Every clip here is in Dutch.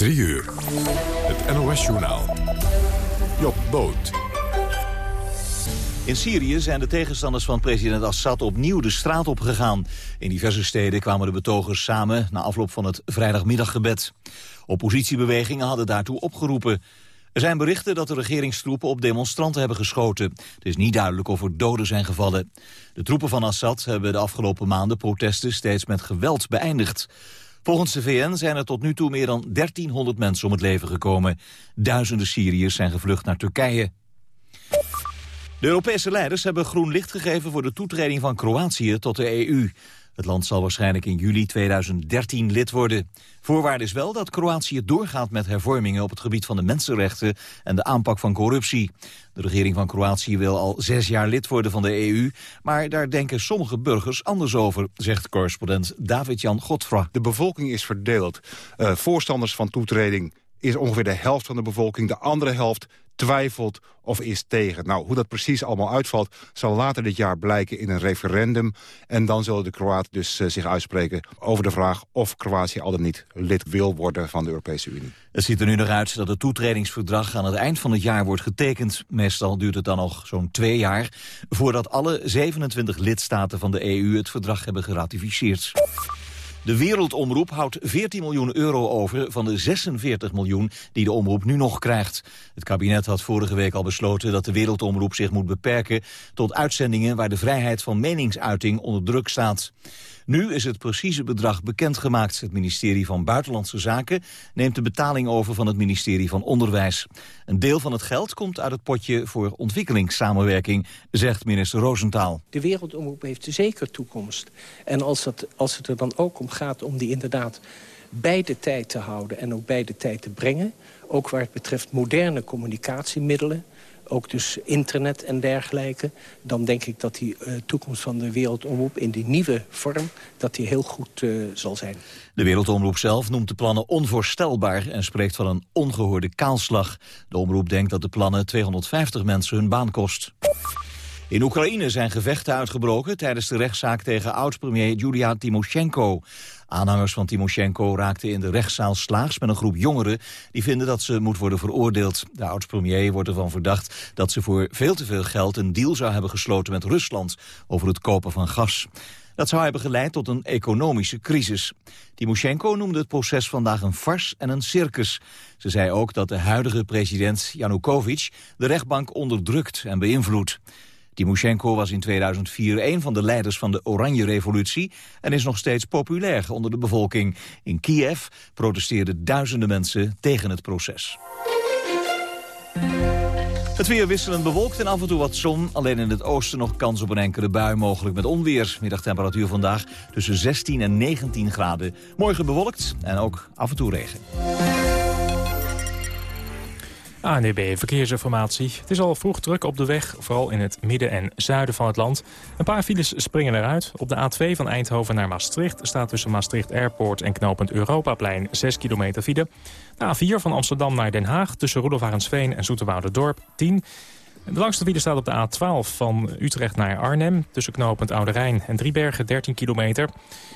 3 uur. Het NOS-journaal. Job Boot. In Syrië zijn de tegenstanders van president Assad opnieuw de straat opgegaan. In diverse steden kwamen de betogers samen na afloop van het vrijdagmiddaggebed. Oppositiebewegingen hadden daartoe opgeroepen. Er zijn berichten dat de regeringstroepen op demonstranten hebben geschoten. Het is niet duidelijk of er doden zijn gevallen. De troepen van Assad hebben de afgelopen maanden protesten steeds met geweld beëindigd. Volgens de VN zijn er tot nu toe meer dan 1300 mensen om het leven gekomen. Duizenden Syriërs zijn gevlucht naar Turkije. De Europese leiders hebben groen licht gegeven voor de toetreding van Kroatië tot de EU. Het land zal waarschijnlijk in juli 2013 lid worden. Voorwaarde is wel dat Kroatië doorgaat met hervormingen op het gebied van de mensenrechten en de aanpak van corruptie. De regering van Kroatië wil al zes jaar lid worden van de EU, maar daar denken sommige burgers anders over, zegt correspondent David-Jan Godfra. De bevolking is verdeeld. Uh, voorstanders van toetreding is ongeveer de helft van de bevolking. De andere helft twijfelt of is tegen. Nou, hoe dat precies allemaal uitvalt... zal later dit jaar blijken in een referendum. En dan zullen de Kroaten dus uh, zich uitspreken over de vraag... of Kroatië al dan niet lid wil worden van de Europese Unie. Het ziet er nu nog uit dat het toetredingsverdrag aan het eind van het jaar wordt getekend. Meestal duurt het dan nog zo'n twee jaar... voordat alle 27 lidstaten van de EU het verdrag hebben geratificeerd. De Wereldomroep houdt 14 miljoen euro over van de 46 miljoen die de omroep nu nog krijgt. Het kabinet had vorige week al besloten dat de Wereldomroep zich moet beperken tot uitzendingen waar de vrijheid van meningsuiting onder druk staat. Nu is het precieze bedrag bekendgemaakt. Het ministerie van Buitenlandse Zaken neemt de betaling over van het ministerie van Onderwijs. Een deel van het geld komt uit het potje voor ontwikkelingssamenwerking, zegt minister Roosentaal. De wereldomroep heeft zeker toekomst. En als het, als het er dan ook om gaat om die inderdaad bij de tijd te houden en ook bij de tijd te brengen... ook waar het betreft moderne communicatiemiddelen ook dus internet en dergelijke... dan denk ik dat die uh, toekomst van de wereldomroep in die nieuwe vorm... dat die heel goed uh, zal zijn. De Wereldomroep zelf noemt de plannen onvoorstelbaar... en spreekt van een ongehoorde kaalslag. De omroep denkt dat de plannen 250 mensen hun baan kost. In Oekraïne zijn gevechten uitgebroken tijdens de rechtszaak tegen oud-premier Julia Timoshenko. Aanhangers van Timoshenko raakten in de rechtszaal slaags met een groep jongeren die vinden dat ze moet worden veroordeeld. De oud-premier wordt ervan verdacht dat ze voor veel te veel geld een deal zou hebben gesloten met Rusland over het kopen van gas. Dat zou hebben geleid tot een economische crisis. Timoshenko noemde het proces vandaag een fars en een circus. Ze zei ook dat de huidige president Yanukovych de rechtbank onderdrukt en beïnvloedt. Timoshenko was in 2004 een van de leiders van de Oranje Revolutie... en is nog steeds populair onder de bevolking. In Kiev protesteerden duizenden mensen tegen het proces. Het weer wisselend bewolkt en af en toe wat zon. Alleen in het oosten nog kans op een enkele bui, mogelijk met onweer. Middagtemperatuur vandaag tussen 16 en 19 graden. Morgen bewolkt en ook af en toe regen. ANDB Verkeersinformatie. Het is al vroeg druk op de weg, vooral in het midden en zuiden van het land. Een paar files springen eruit. Op de A2 van Eindhoven naar Maastricht staat tussen Maastricht Airport en knooppunt Europaplein 6 kilometer file. De A4 van Amsterdam naar Den Haag tussen Roelofarensveen en Dorp 10 de langste file staat op de A12 van Utrecht naar Arnhem... tussen knooppunt Oude Rijn en Driebergen 13 kilometer.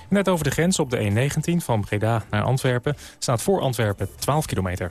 Net over de grens op de E19 van Breda naar Antwerpen... staat voor Antwerpen 12 kilometer.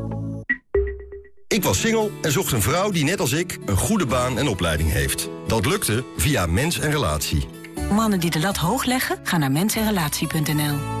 ik was single en zocht een vrouw die net als ik een goede baan en opleiding heeft. Dat lukte via Mens en Relatie. Mannen die de lat hoog leggen, gaan naar mensenrelatie.nl.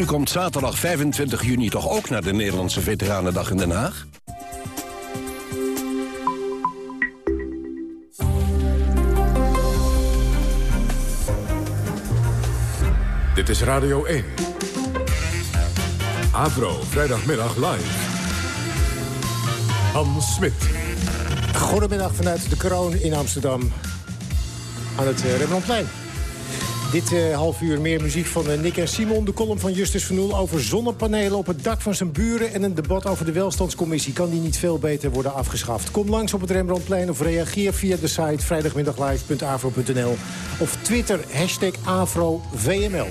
U komt zaterdag 25 juni toch ook naar de Nederlandse Veteranendag in Den Haag? Dit is Radio 1. Avro, vrijdagmiddag live. Hans Smit. Goedemiddag vanuit de Kroon in Amsterdam. Aan het uh, Rembrandtplein. Dit uh, half uur meer muziek van uh, Nick en Simon. De column van Justus van Oel over zonnepanelen op het dak van zijn buren... en een debat over de welstandscommissie. Kan die niet veel beter worden afgeschaft? Kom langs op het Rembrandtplein of reageer via de site... vrijdagmiddaglive.avro.nl of Twitter hashtag AfroVML.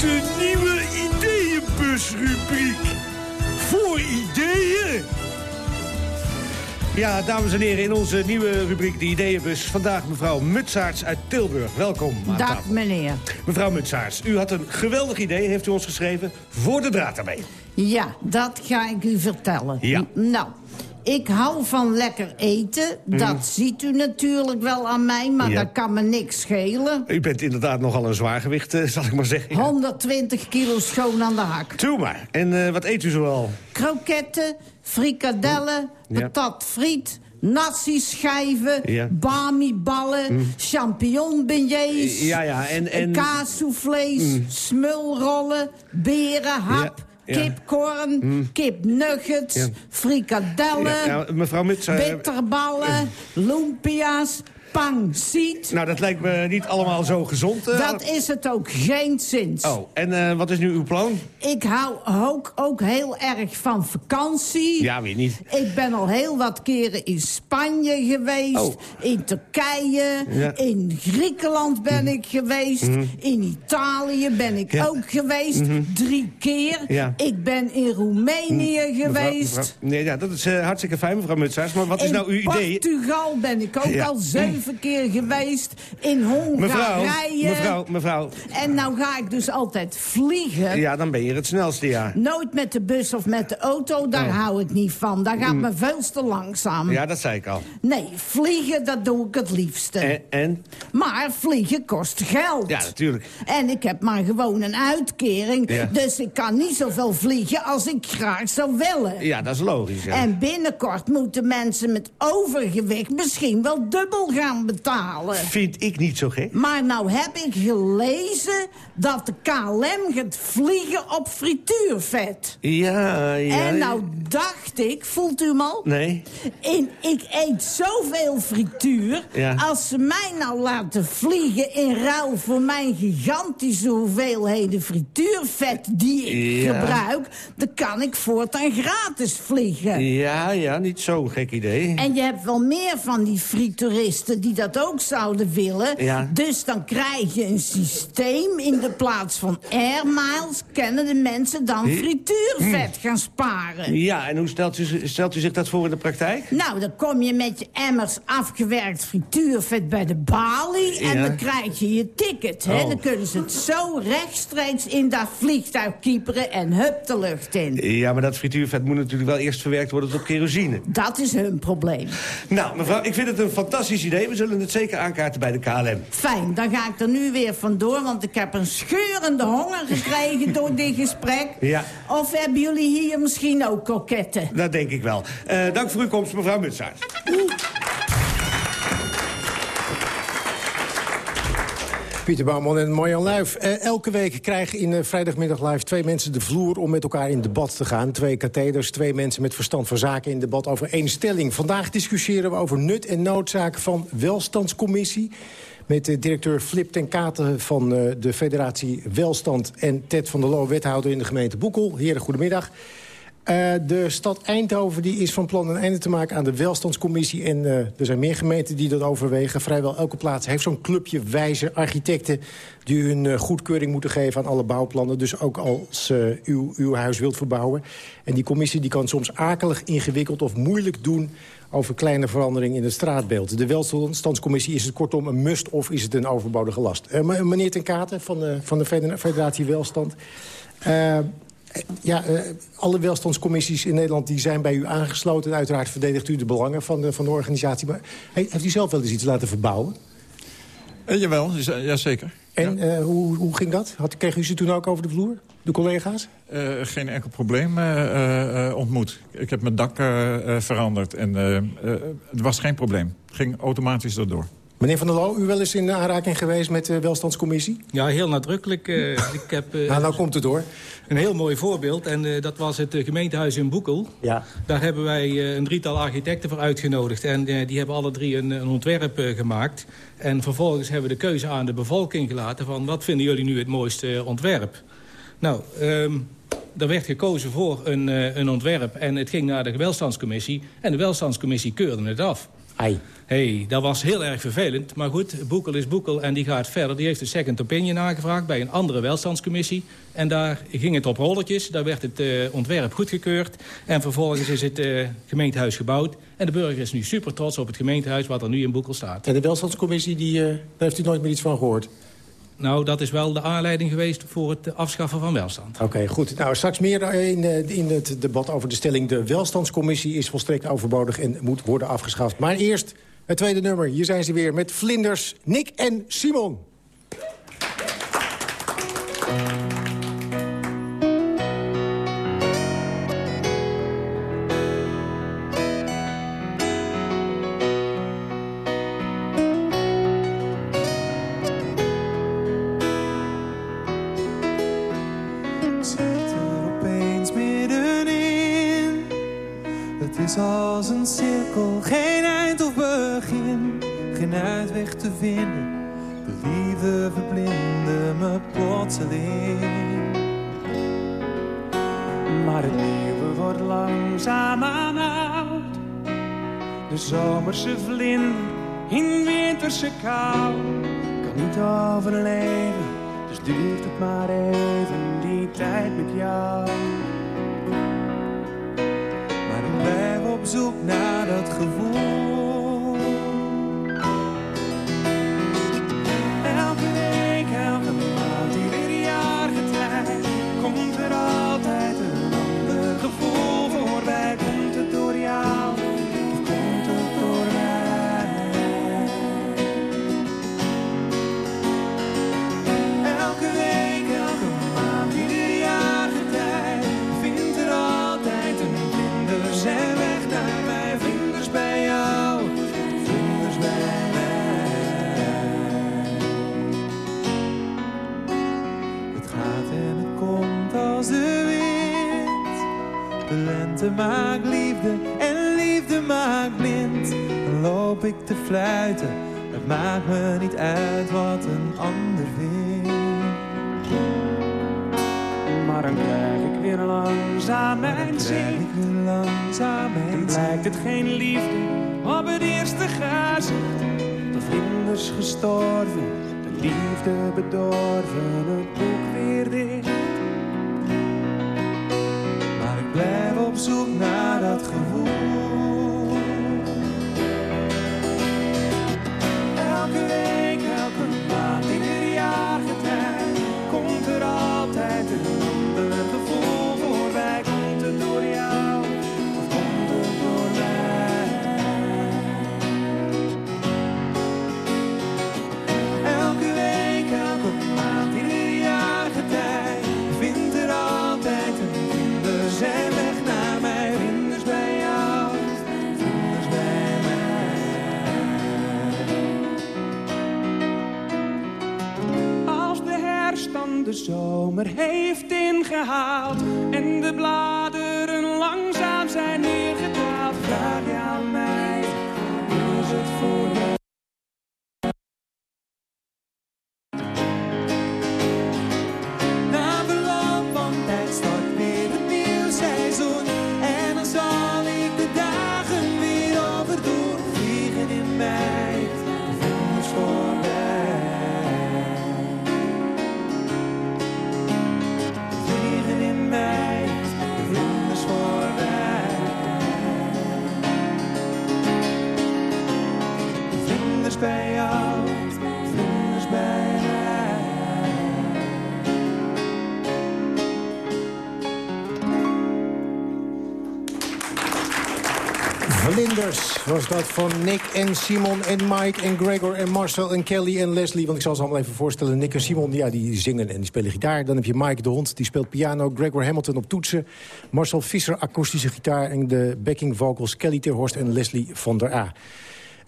De nieuwe ideeënbusrubriek. Voor ideeën. Ja, dames en heren, in onze nieuwe rubriek De Ideeënbus... vandaag mevrouw Mutsaerts uit Tilburg. Welkom aan Dag, tafel. meneer. Mevrouw Mutsaerts, u had een geweldig idee, heeft u ons geschreven... voor de draad daarmee. Ja, dat ga ik u vertellen. Ja. Nou, ik hou van lekker eten. Dat ziet u natuurlijk wel aan mij, maar Mhm. Ja. dat kan me niks schelen. U bent inderdaad nogal een zwaargewicht, eh, zal ik maar zeggen. 120 kilo schoon aan de hak. Doe maar. En eh, wat eet u zoal? Kroketten, frikadellen, Ja. patat friet... Nasi-schijven, Ja. bami-ballen, champignon-beignets... Ja, ja, en- en- kaassoufflés, smulrollen, berenhap... Ja, ja. Kipcorn, kipnuggets, Ja. frikadellen, Ja, mevrouw Mutsaerts... bitterballen, lumpia's, pangsiet. Nou, dat lijkt me niet allemaal zo gezond. eh. Dat is het ook geen zins. Oh, en eh, wat is nu uw plan? Ik hou ook, ook heel erg van vakantie. Ja, wie niet? Ik ben al heel wat keren in Spanje geweest, Oh. in Turkije, Ja. in Griekenland ben ik geweest, in Italië ben ik Ja. ook geweest, drie keer. Ja. Ik ben in Roemenië geweest. Mevrouw- nee, ja, dat is eh, hartstikke fijn, mevrouw Mutsaerts. Maar wat is in nou uw idee? Portugal ben ik ook al zeven keer geweest. In Mevrouw, Hongarije. mevrouw, mevrouw. En nou ga ik dus altijd vliegen. Ja, dan ben je het snelste, ja. Nooit met de bus of met de auto, daar Oh. hou ik niet van. Dat gaat me veel te langzaam. Ja, dat zei ik al. Nee, vliegen, dat doe ik het liefste. En? en? Maar vliegen kost geld. Ja, natuurlijk. En ik heb maar gewoon een uitkering. Ja. Dus ik kan niet zoveel vliegen als ik graag zou willen. Ja, dat is logisch, ja. En binnenkort moeten mensen met overgewicht misschien wel dubbel gaan betalen. Vind ik niet zo gek. Maar nou heb ik gelezen dat de KLM gaat vliegen op frituurvet. Ja, ja. En nou dacht ik, voelt u hem al? Nee. In, ik eet zoveel frituur. Ja. Als ze mij nou laten vliegen in ruil voor mijn gigantische hoeveelheden frituurvet die ik Ja. gebruik, dan kan ik voortaan gratis vliegen. Ja, ja, niet zo'n gek idee. En je hebt wel meer van die frituuristen die dat ook zouden willen. Ja. Dus dan krijg je een systeem in de plaats van air miles... kunnen de mensen dan Hm. frituurvet gaan sparen. Ja, en hoe stelt u, stelt u zich dat voor in de praktijk? Nou, dan kom je met je emmers afgewerkt frituurvet bij de balie... en dan krijg je je ticket. Hè? Oh. Dan kunnen ze het zo rechtstreeks in dat vliegtuig kieperen... en hup de lucht in. Ja, maar dat frituurvet moet natuurlijk wel eerst verwerkt worden tot kerosine. Dat is hun probleem. Nou, mevrouw, ik vind het een fantastisch idee. We zullen het zeker aankaarten bij de KLM. Fijn, dan ga ik er nu weer vandoor, want ik heb een scheurende honger gekregen door dit gesprek. Ja. Of hebben jullie hier misschien ook koketten? Dat denk ik wel. Eh, dank voor uw komst, mevrouw Mutsaert. Pieter Bouwman en Marjan Luif. Eh, elke week krijgen in eh, Vrijdagmiddag Live twee mensen de vloer... om met elkaar in debat te gaan. Twee katheders, twee mensen met verstand van zaken in debat over één stelling. Vandaag discussiëren we over nut en noodzaak van welstandscommissie... met directeur Flip ten Katen van eh, de Federatie Welstand... en Ted van der Loo, wethouder in de gemeente Boekel. Heren, goedemiddag. Uh, de stad Eindhoven die is van plan een einde te maken aan de welstandscommissie. En uh, er zijn meer gemeenten die dat overwegen. Vrijwel elke plaats heeft zo'n clubje wijze architecten... die hun uh, goedkeuring moeten geven aan alle bouwplannen. Dus ook als u uw huis wilt verbouwen. En die commissie die kan soms akelig, ingewikkeld of moeilijk doen over kleine veranderingen in het straatbeeld. De welstandscommissie, is het kortom een must of is het een overbodige last? Meneer Ten Katen van de, van de Federatie Welstand. Ja, uh, alle welstandscommissies in Nederland die zijn bij u aangesloten. En uiteraard verdedigt u de belangen van de, van de organisatie. Maar heeft u zelf wel eens iets laten verbouwen? Uh, jawel, jazeker. En ja. uh, hoe, hoe ging dat? Had, kreeg u ze toen ook over de vloer, de collega's? Geen enkel probleem ontmoet. Ik heb mijn dak veranderd en het was geen probleem. Het ging automatisch erdoor. Meneer Van der Loo, u wel eens in aanraking geweest met de welstandscommissie? Ja, heel nadrukkelijk. Uh, ik heb, uh, nou, nou komt het hoor. Een heel mooi voorbeeld. En uh, dat was het gemeentehuis in Boekel. Ja. Daar hebben wij een drietal architecten voor uitgenodigd. En die hebben alle drie een, een ontwerp gemaakt. En vervolgens hebben we de keuze aan de bevolking gelaten... van wat vinden jullie nu het mooiste ontwerp? Nou, um, er werd gekozen voor een, een ontwerp. En het ging naar de welstandscommissie. En de welstandscommissie keurde het af. Hey, dat was heel erg vervelend. Maar goed, Boekel is Boekel en die gaat verder. Die heeft een second opinion aangevraagd bij een andere welstandscommissie. En daar ging het op rolletjes. Daar werd het uh, ontwerp goedgekeurd. En vervolgens is het uh, gemeentehuis gebouwd. En de burger is nu super trots op het gemeentehuis wat er nu in Boekel staat. En de welstandscommissie, die, uh, daar heeft u nooit meer iets van gehoord? Nou, dat is wel de aanleiding geweest voor het afschaffen van welstand. Oké, goed. Nou, straks meer in, in het debat over de stelling... de welstandscommissie is volstrekt overbodig en moet worden afgeschaft. Maar eerst het tweede nummer. Hier zijn ze weer met Vlinders, Nick en Simon. De liefde verblindde me plotseling. Maar het nieuwe wordt langzaam aan oud. De zomerse vlinder in winterse kou kan niet overleven, dus duurt het maar even die tijd met jou. op zoek naar dat gevoel. Te fluiten, het maakt me niet uit wat een ander vindt. Maar dan krijg ik weer langzaam mijn zin. langzaam mijn dan lijkt het geen liefde op het eerste gezicht. De vlinders gestorven, de liefde bedorven, het boek weer dicht. blijf op zoek naar dat gevoel. Was dat van Nick en Simon en Mike en Gregor en Marcel en Kelly en Leslie. Want ik zal ze allemaal even voorstellen. Nick en Simon, ja, die zingen en die spelen gitaar. Dan heb je Mike de hond, die speelt piano. Gregor Hamilton op toetsen. Marcel Visser, akoestische gitaar. En de backing vocals Kelly Terhorst en Leslie van der A.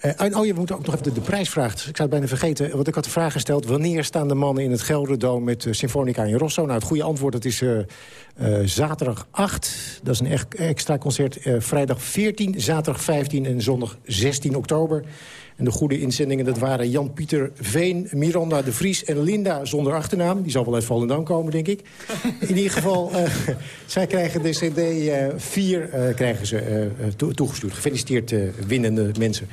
Uh, oh ja, we moeten ook nog even de, de prijsvraag. Ik zou het bijna vergeten, want ik had de vraag gesteld... wanneer staan de mannen in het Gelderdoom met uh, Symfonica in Rosso? Nou, het goede antwoord dat is uh, zaterdag 8. Dat is een echt extra concert. vrijdag 14, zaterdag 15 en zondag 16 oktober. En de goede inzendingen, dat waren Jan-Pieter Veen, Miranda de Vries en Linda zonder achternaam. Die zal wel uit Volendam komen, denk ik. In ieder geval, uh, zij krijgen de cd uh, 4 uh, krijgen ze, to toegestuurd. Gefeliciteerd winnende mensen.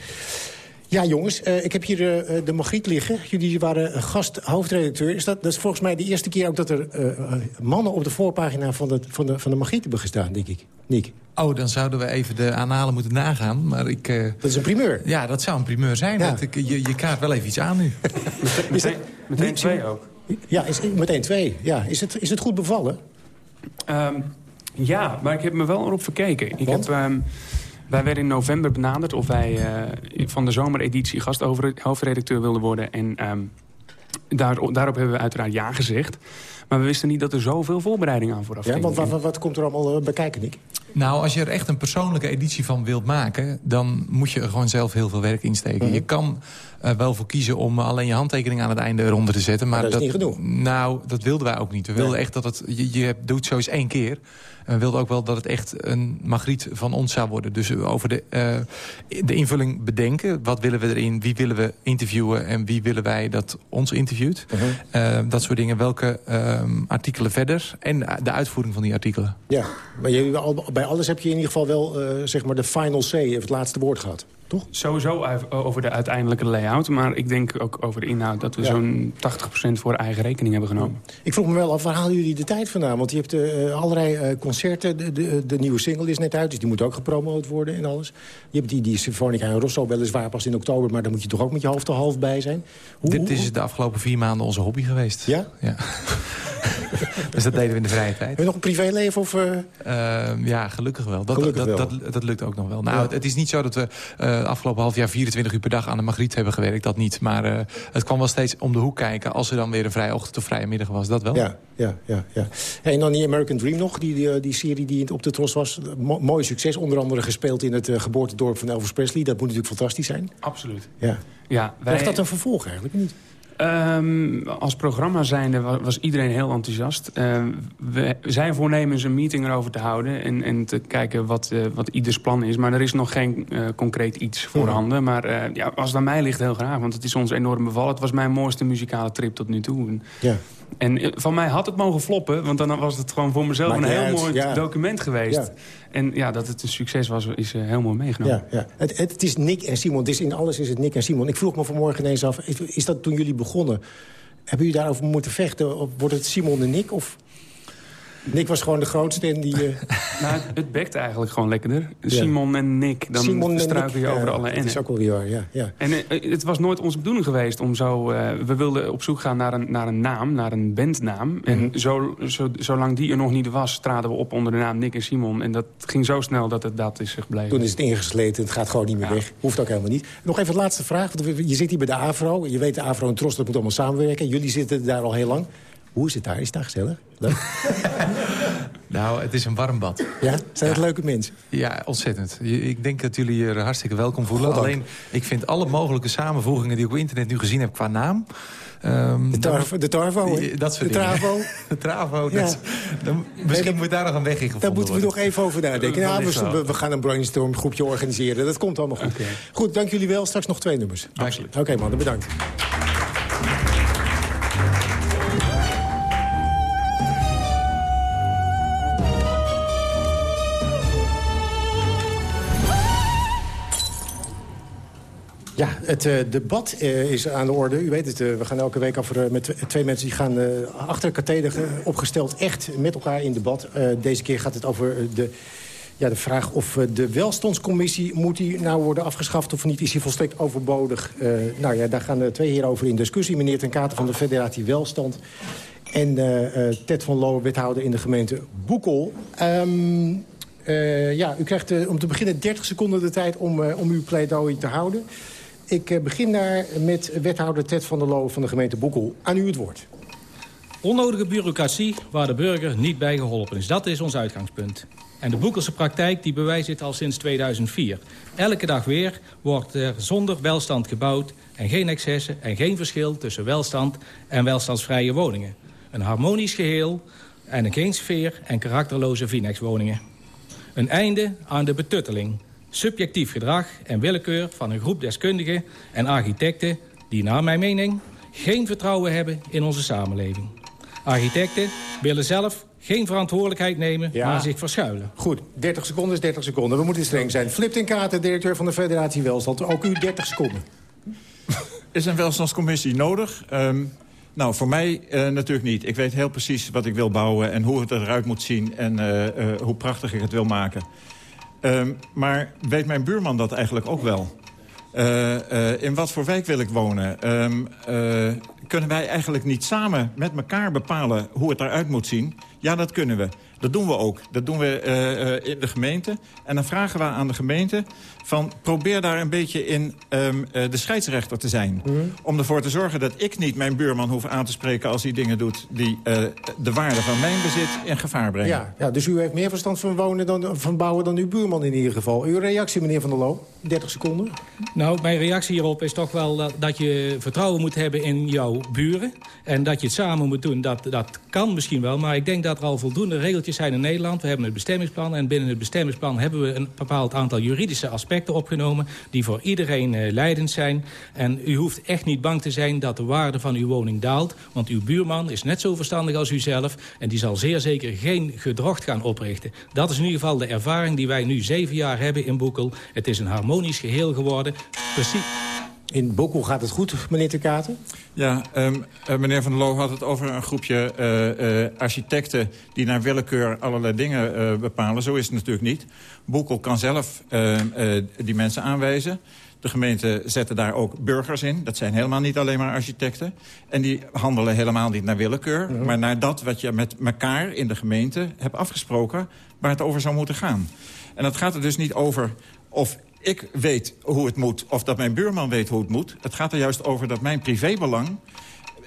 Ja, jongens, uh, ik heb hier uh, de Magriet liggen. Jullie waren gast hoofdredacteur. Is dat, dat is volgens mij de eerste keer ook dat er uh, mannen op de voorpagina van de, van, de, van de Magriet hebben gestaan, denk ik. Nick. Oh, dan zouden we even de aanhalen moeten nagaan. Maar ik, dat is een primeur. Ja, dat zou een primeur zijn. Ja. Ik, je, je kaart wel even iets aan nu. meteen, meteen twee ook. Ja, is, meteen twee. Ja. Is, het, is het goed bevallen? Um, ja, maar ik heb me wel erop verkeken. Ik heb... Um, wij werden in november benaderd of wij uh, van de zomereditie gasthoofdredacteur wilden worden. En um, daar, daarop hebben we uiteraard ja gezegd. Maar we wisten niet dat er zoveel voorbereiding aan vooraf ja, ging. Want wat, wat, wat komt er allemaal uh, bij kijken, Nick? Nou, als je er echt een persoonlijke editie van wilt maken... dan moet je er gewoon zelf heel veel werk in steken. Mm -hmm. Je kan uh, wel voor kiezen om alleen je handtekening aan het einde eronder te zetten. Maar, maar dat is niet genoeg. Nou, dat wilden wij ook niet. We wilden nee. echt dat het... Je, je doet zo eens één keer. En we wilden ook wel dat het echt een magriet van ons zou worden. Dus over de, uh, de invulling bedenken. Wat willen we erin? Wie willen we interviewen? En wie willen wij dat ons interviewt? -huh. uh, dat soort dingen. Welke um, artikelen verder? En de uitvoering van die artikelen. Ja, maar je, bij alles heb je in ieder geval wel uh, zeg maar de final say, het laatste woord gehad. Toch? Sowieso over de uiteindelijke layout. Maar ik denk ook over de inhoud dat we ja. zo'n 80% voor eigen rekening hebben genomen. Ik vroeg me wel af, waar halen jullie de tijd vandaan? Want je hebt uh, allerlei uh, concerten. De, de, de, nieuwe single is net uit, dus die moet ook gepromoot worden en alles. Je hebt die, die Symfonica en Rosso weliswaar pas in oktober... maar daar moet je toch ook met je hoofd te half bij zijn? Hoe, Dit is de afgelopen vier maanden onze hobby geweest. Ja? Ja. dus dat deden we in de vrije tijd. Heb je nog een privéleven? Of, uh... uh, ja, gelukkig wel. Dat, gelukkig dat, wel. Dat, dat, dat, lukt ook nog wel. Nou, ja. het, het, is niet zo dat we uh, afgelopen half jaar 24 uur per dag aan de Magriet hebben gewerkt. Dat niet. Maar uh, het kwam wel steeds om de hoek kijken als er dan weer een vrije ochtend of vrije middag was. Dat wel. Ja, ja, ja. ja. En dan die American Dream nog, die, die, die serie die op de tros was. Mo mooi succes, onder andere gespeeld in het uh, geboortedorp van Elvis Presley. Dat moet natuurlijk fantastisch zijn. Absoluut. Ja. Ja, wij... Krijgt dat een vervolg eigenlijk niet? Um, als programma zijnde was, was iedereen heel enthousiast. Uh, we zijn voornemens een meeting erover te houden... en, en te kijken wat, uh, wat ieders plan is. Maar er is nog geen uh, concreet iets voorhanden. Maar ja, als het aan mij ligt, heel graag. Want het is ons enorm bevallen. Het was mijn mooiste muzikale trip tot nu toe. En, ja. en van mij had het mogen floppen. Want dan was het gewoon voor mezelf Maakt een heel uit. mooi ja. document geweest. Ja. En ja, dat het een succes was, is heel mooi meegenomen. Ja, ja. Het, het, is Nick en Simon. Het is in alles is het Nick en Simon. Ik vroeg me vanmorgen ineens af, is, dat toen jullie begonnen... Hebben jullie daarover moeten vechten? Wordt het Simon en Nick? Of Nick was gewoon de grootste en die... Uh... nou, het, bekt eigenlijk gewoon lekkerder. Simon en Nick, dan Simon struikel je over ja, alle Dat ennen. is ook wel weer ja. ja. En uh, het was nooit onze bedoeling geweest om zo... Uh, we wilden op zoek gaan naar een, naar een naam, naar een bandnaam. Mm -hmm. En zo, zo, zolang die er nog niet was, traden we op onder de naam Nick en Simon. En dat ging zo snel dat het dat is gebleven. Toen is het ingesleten, het gaat gewoon niet meer ja. weg. Hoeft ook helemaal niet. Nog even de laatste vraag. Want je zit hier bij de AVRO. Je weet de AVRO en Tros, dat moet allemaal samenwerken. Jullie zitten daar al heel lang. Hoe is het daar? Is het daar gezellig? Leuk? nou, het is een warm bad. Ja? Zijn het ja. leuke mensen? Ja, ontzettend. Ik denk dat jullie je hartstikke welkom voelen. Alleen, ik vind alle mogelijke samenvoegingen die ik op internet nu gezien heb qua naam... Um, de, tarvo, de Tarvo, dat soort de Travo. de Travo. Ja. Dat, dan, misschien nee, moet daar nog een weg in gevonden Daar moeten we nog even over nadenken. Ja, we, we, gaan een brainstorm groepje organiseren. Dat komt allemaal goed. Okay. Goed, dank jullie wel. Straks nog twee nummers. Absoluut. Oké, okay, mannen, bedankt. Ja, het uh, debat uh, is aan de orde. U weet het, uh, we gaan elke week over met twee mensen die gaan achter de katheder opgesteld... echt met elkaar in debat. deze keer gaat het over de, ja, de vraag of de welstandscommissie... moet die nou worden afgeschaft of niet? Is die volstrekt overbodig? nou ja, daar gaan twee heren over in discussie. Meneer Ten Katen van de Federatie Welstand... en Ted van Loo, wethouder in de gemeente Boekel. Um, Eh, ja, u krijgt eh, om te beginnen 30 seconden de tijd om, eh, om uw pleidooi te houden. Ik eh, begin daar met wethouder Ted van der Loo van de gemeente Boekel. Aan u het woord. Onnodige bureaucratie waar de burger niet bij geholpen is. Dat is ons uitgangspunt. En de Boekelse praktijk die bewijst dit al sinds 2004. Elke dag weer wordt er zonder welstand gebouwd... en geen excessen en geen verschil tussen welstand en welstandsvrije woningen. Een harmonisch geheel en geen sfeer en karakterloze Vinex-woningen. Een einde aan de betutteling. Subjectief gedrag en willekeur van een groep deskundigen en architecten... die naar mijn mening geen vertrouwen hebben in onze samenleving. Architecten willen zelf geen verantwoordelijkheid nemen, maar zich verschuilen. Goed, 30 seconden is 30 seconden. We moeten streng zijn. Flip ten Katen, directeur van de Federatie Welstand. Ook u 30 seconden. Is een welstandscommissie nodig? Ehm, nou, voor mij eh, natuurlijk niet. Ik weet heel precies wat ik wil bouwen en hoe het eruit moet zien... en eh, eh, hoe prachtig ik het wil maken. Ehm, maar weet mijn buurman dat eigenlijk ook wel? Eh, eh, in wat voor wijk wil ik wonen? Ehm, eh, kunnen wij eigenlijk niet samen met elkaar bepalen hoe het eruit moet zien? Ja, dat kunnen we. Dat doen we ook. Dat doen we in de gemeente. En dan vragen we aan de gemeente... van probeer daar een beetje in ehm, eh, de scheidsrechter te zijn. Om ervoor te zorgen dat ik niet mijn buurman hoef aan te spreken... als hij dingen doet die eh, de waarde van mijn bezit in gevaar brengen. Ja, ja, dus u heeft meer verstand van, wonen dan, van bouwen dan uw buurman in ieder geval. Uw reactie, meneer Van der Loo? 30 seconden. Nou, mijn reactie hierop is toch wel dat, dat je vertrouwen moet hebben in jouw buren. En dat je het samen moet doen, dat, dat kan misschien wel. Maar ik denk dat er al voldoende regeltjes zijn in Nederland. We hebben het bestemmingsplan en binnen het bestemmingsplan hebben we een bepaald aantal juridische aspecten opgenomen. Die voor iedereen eh, leidend zijn. En u hoeft echt niet bang te zijn dat de waarde van uw woning daalt. Want uw buurman is net zo verstandig als u zelf. En die zal zeer zeker geen gedrocht gaan oprichten. Dat is in ieder geval de ervaring die wij nu zeven jaar hebben in Boekel. Het is een harmonisch geheel geworden. Precies. In Boekel gaat het goed, meneer Te Katen? Ja, ehm, eh, meneer Van der Loo had het over een groepje eh, eh, architecten... die naar willekeur allerlei dingen bepalen. Zo is het natuurlijk niet. Boekel kan zelf ehm, eh, die mensen aanwijzen. De gemeente zette daar ook burgers in. Dat zijn helemaal niet alleen maar architecten. En die handelen helemaal niet naar willekeur... maar naar dat wat je met elkaar in de gemeente hebt afgesproken... waar het over zou moeten gaan. En dat gaat er dus niet over of ik weet hoe het moet of dat mijn buurman weet hoe het moet. Het gaat er juist over dat mijn privébelang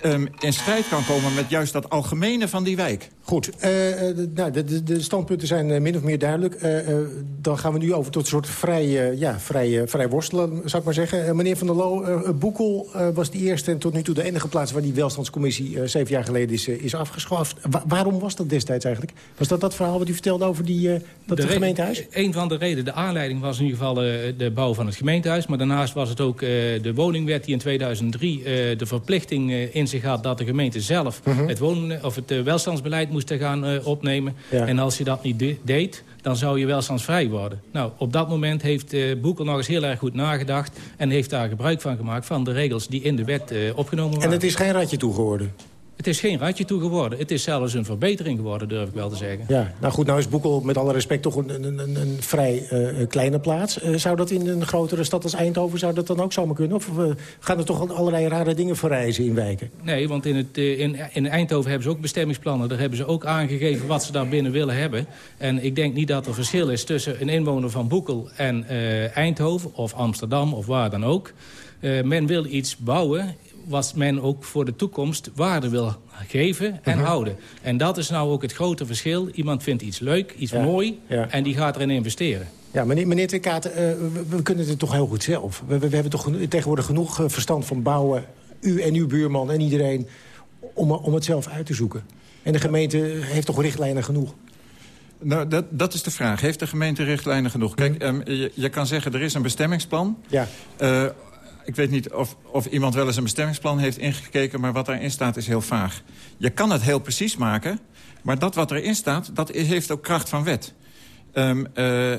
um, in strijd kan komen met juist dat algemene van die wijk. Goed, uh, uh, nou, de, de, de, standpunten zijn uh, min of meer duidelijk. dan gaan we nu over tot een soort vrij, ja, vrij, vrij worstelen, zou ik maar zeggen. meneer Van der Loo, Boekel was de eerste en tot nu toe de enige plaats... waar die welstandscommissie zeven jaar geleden is, is afgeschaft. Wa waarom was dat destijds eigenlijk? Was dat dat verhaal wat u vertelde over die, dat de gemeentehuis? Een van de redenen, de aanleiding was in ieder geval de bouw van het gemeentehuis. Maar daarnaast was het ook de woningwet die in 2003 de verplichting in zich had... dat de gemeente zelf -huh. het, wonen, of het welstandsbeleid moest gaan uh, opnemen. Ja. En als je dat niet de deed, dan zou je welstandsvrij worden. Nou, op dat moment heeft uh, Boekel nog eens heel erg goed nagedacht... en heeft daar gebruik van gemaakt van de regels die in de wet uh, opgenomen waren. En het is geen ratje toe geworden? Het is geen ratje toe geworden. Het is zelfs een verbetering geworden, durf ik wel te zeggen. Ja, nou goed, nou is Boekel met alle respect toch een, een, een, een vrij uh, kleine plaats. Uh, zou dat in een grotere stad als Eindhoven, zou dat dan ook zomaar kunnen? Of uh, gaan er toch allerlei rare dingen verrijzen in wijken? Nee, want in, het, in, in Eindhoven hebben ze ook bestemmingsplannen. Daar hebben ze ook aangegeven wat ze daar binnen willen hebben. En ik denk niet dat er verschil is tussen een inwoner van Boekel en Eindhoven... of Amsterdam of waar dan ook. men wil iets bouwen wat men ook voor de toekomst waarde wil geven en uh -huh. houden. En dat is nou ook het grote verschil. Iemand vindt iets leuk, iets ja. mooi ja. en die gaat erin investeren. Ja, meneer, meneer Tekkaat, uh, we, we, kunnen het toch heel goed zelf. We, we, we hebben toch tegenwoordig genoeg uh, verstand van bouwen. U en uw buurman en iedereen om, om het zelf uit te zoeken. En de gemeente heeft toch richtlijnen genoeg? Nou, dat, dat is de vraag. Heeft de gemeente richtlijnen genoeg? Kijk, um, je, je, kan zeggen, er is een bestemmingsplan. Ja. Ik weet niet of, of iemand wel eens een bestemmingsplan heeft ingekeken... maar wat daarin staat is heel vaag. Je kan het heel precies maken, maar dat wat erin staat... dat heeft ook kracht van wet. Um, uh,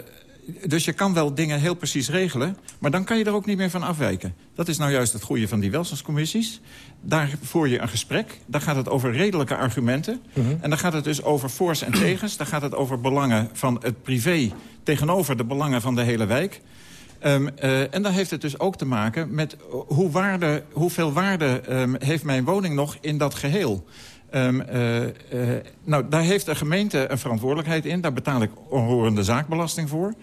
dus je kan wel dingen heel precies regelen... maar dan kan je er ook niet meer van afwijken. Dat is nou juist het goede van die welstandscommissies. Daar voer je een gesprek. Daar gaat het over redelijke argumenten. Uh -huh. En dan gaat het dus over voor's en tegens. Dan gaat het over belangen van het privé... tegenover de belangen van de hele wijk... Um, uh, en dan heeft het dus ook te maken met hoe waarde, hoeveel waarde um, heeft mijn woning nog in dat geheel. Ehm, eh, eh, nou, daar heeft de gemeente een verantwoordelijkheid in. Daar betaal ik onroerende zaakbelasting voor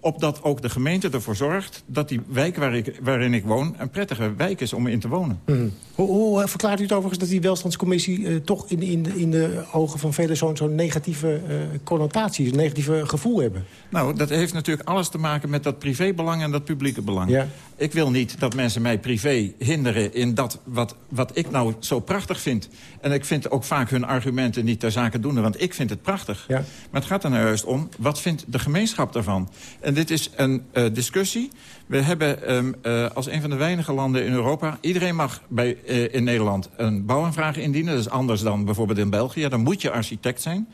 opdat ook de gemeente ervoor zorgt... dat die wijk waar ik, waarin ik woon een prettige wijk is om in te wonen. Hmm. Hoe, hoe, verklaart u het overigens dat die welstandscommissie... Uh, toch in, in, in de ogen van velen zo'n zo'n negatieve uh, connotatie... een negatieve gevoel hebben? Nou, dat heeft natuurlijk alles te maken met dat privébelang en dat publieke belang. Ja. Ik wil niet dat mensen mij privé hinderen in dat wat, wat ik nou zo prachtig vind. En ik vind ook vaak hun argumenten niet ter zake doen, want ik vind het prachtig. Ja. Maar het gaat er nou juist om, wat vindt de gemeenschap daarvan? En dit is een uh, discussie. We hebben um, uh, als een van de weinige landen in Europa... iedereen mag bij, uh, in Nederland een bouwaanvraag indienen. Dat is anders dan bijvoorbeeld in België. Dan moet je architect zijn.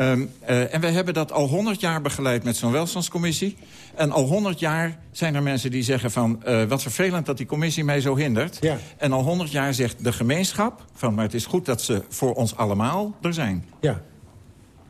Um, uh, en wij hebben dat al honderd jaar begeleid met zo'n welstandscommissie. En al honderd jaar zijn er mensen die zeggen van... Uh, wat vervelend dat die commissie mij zo hindert. Ja. En al honderd jaar zegt de gemeenschap... van maar het is goed dat ze voor ons allemaal er zijn. Ja.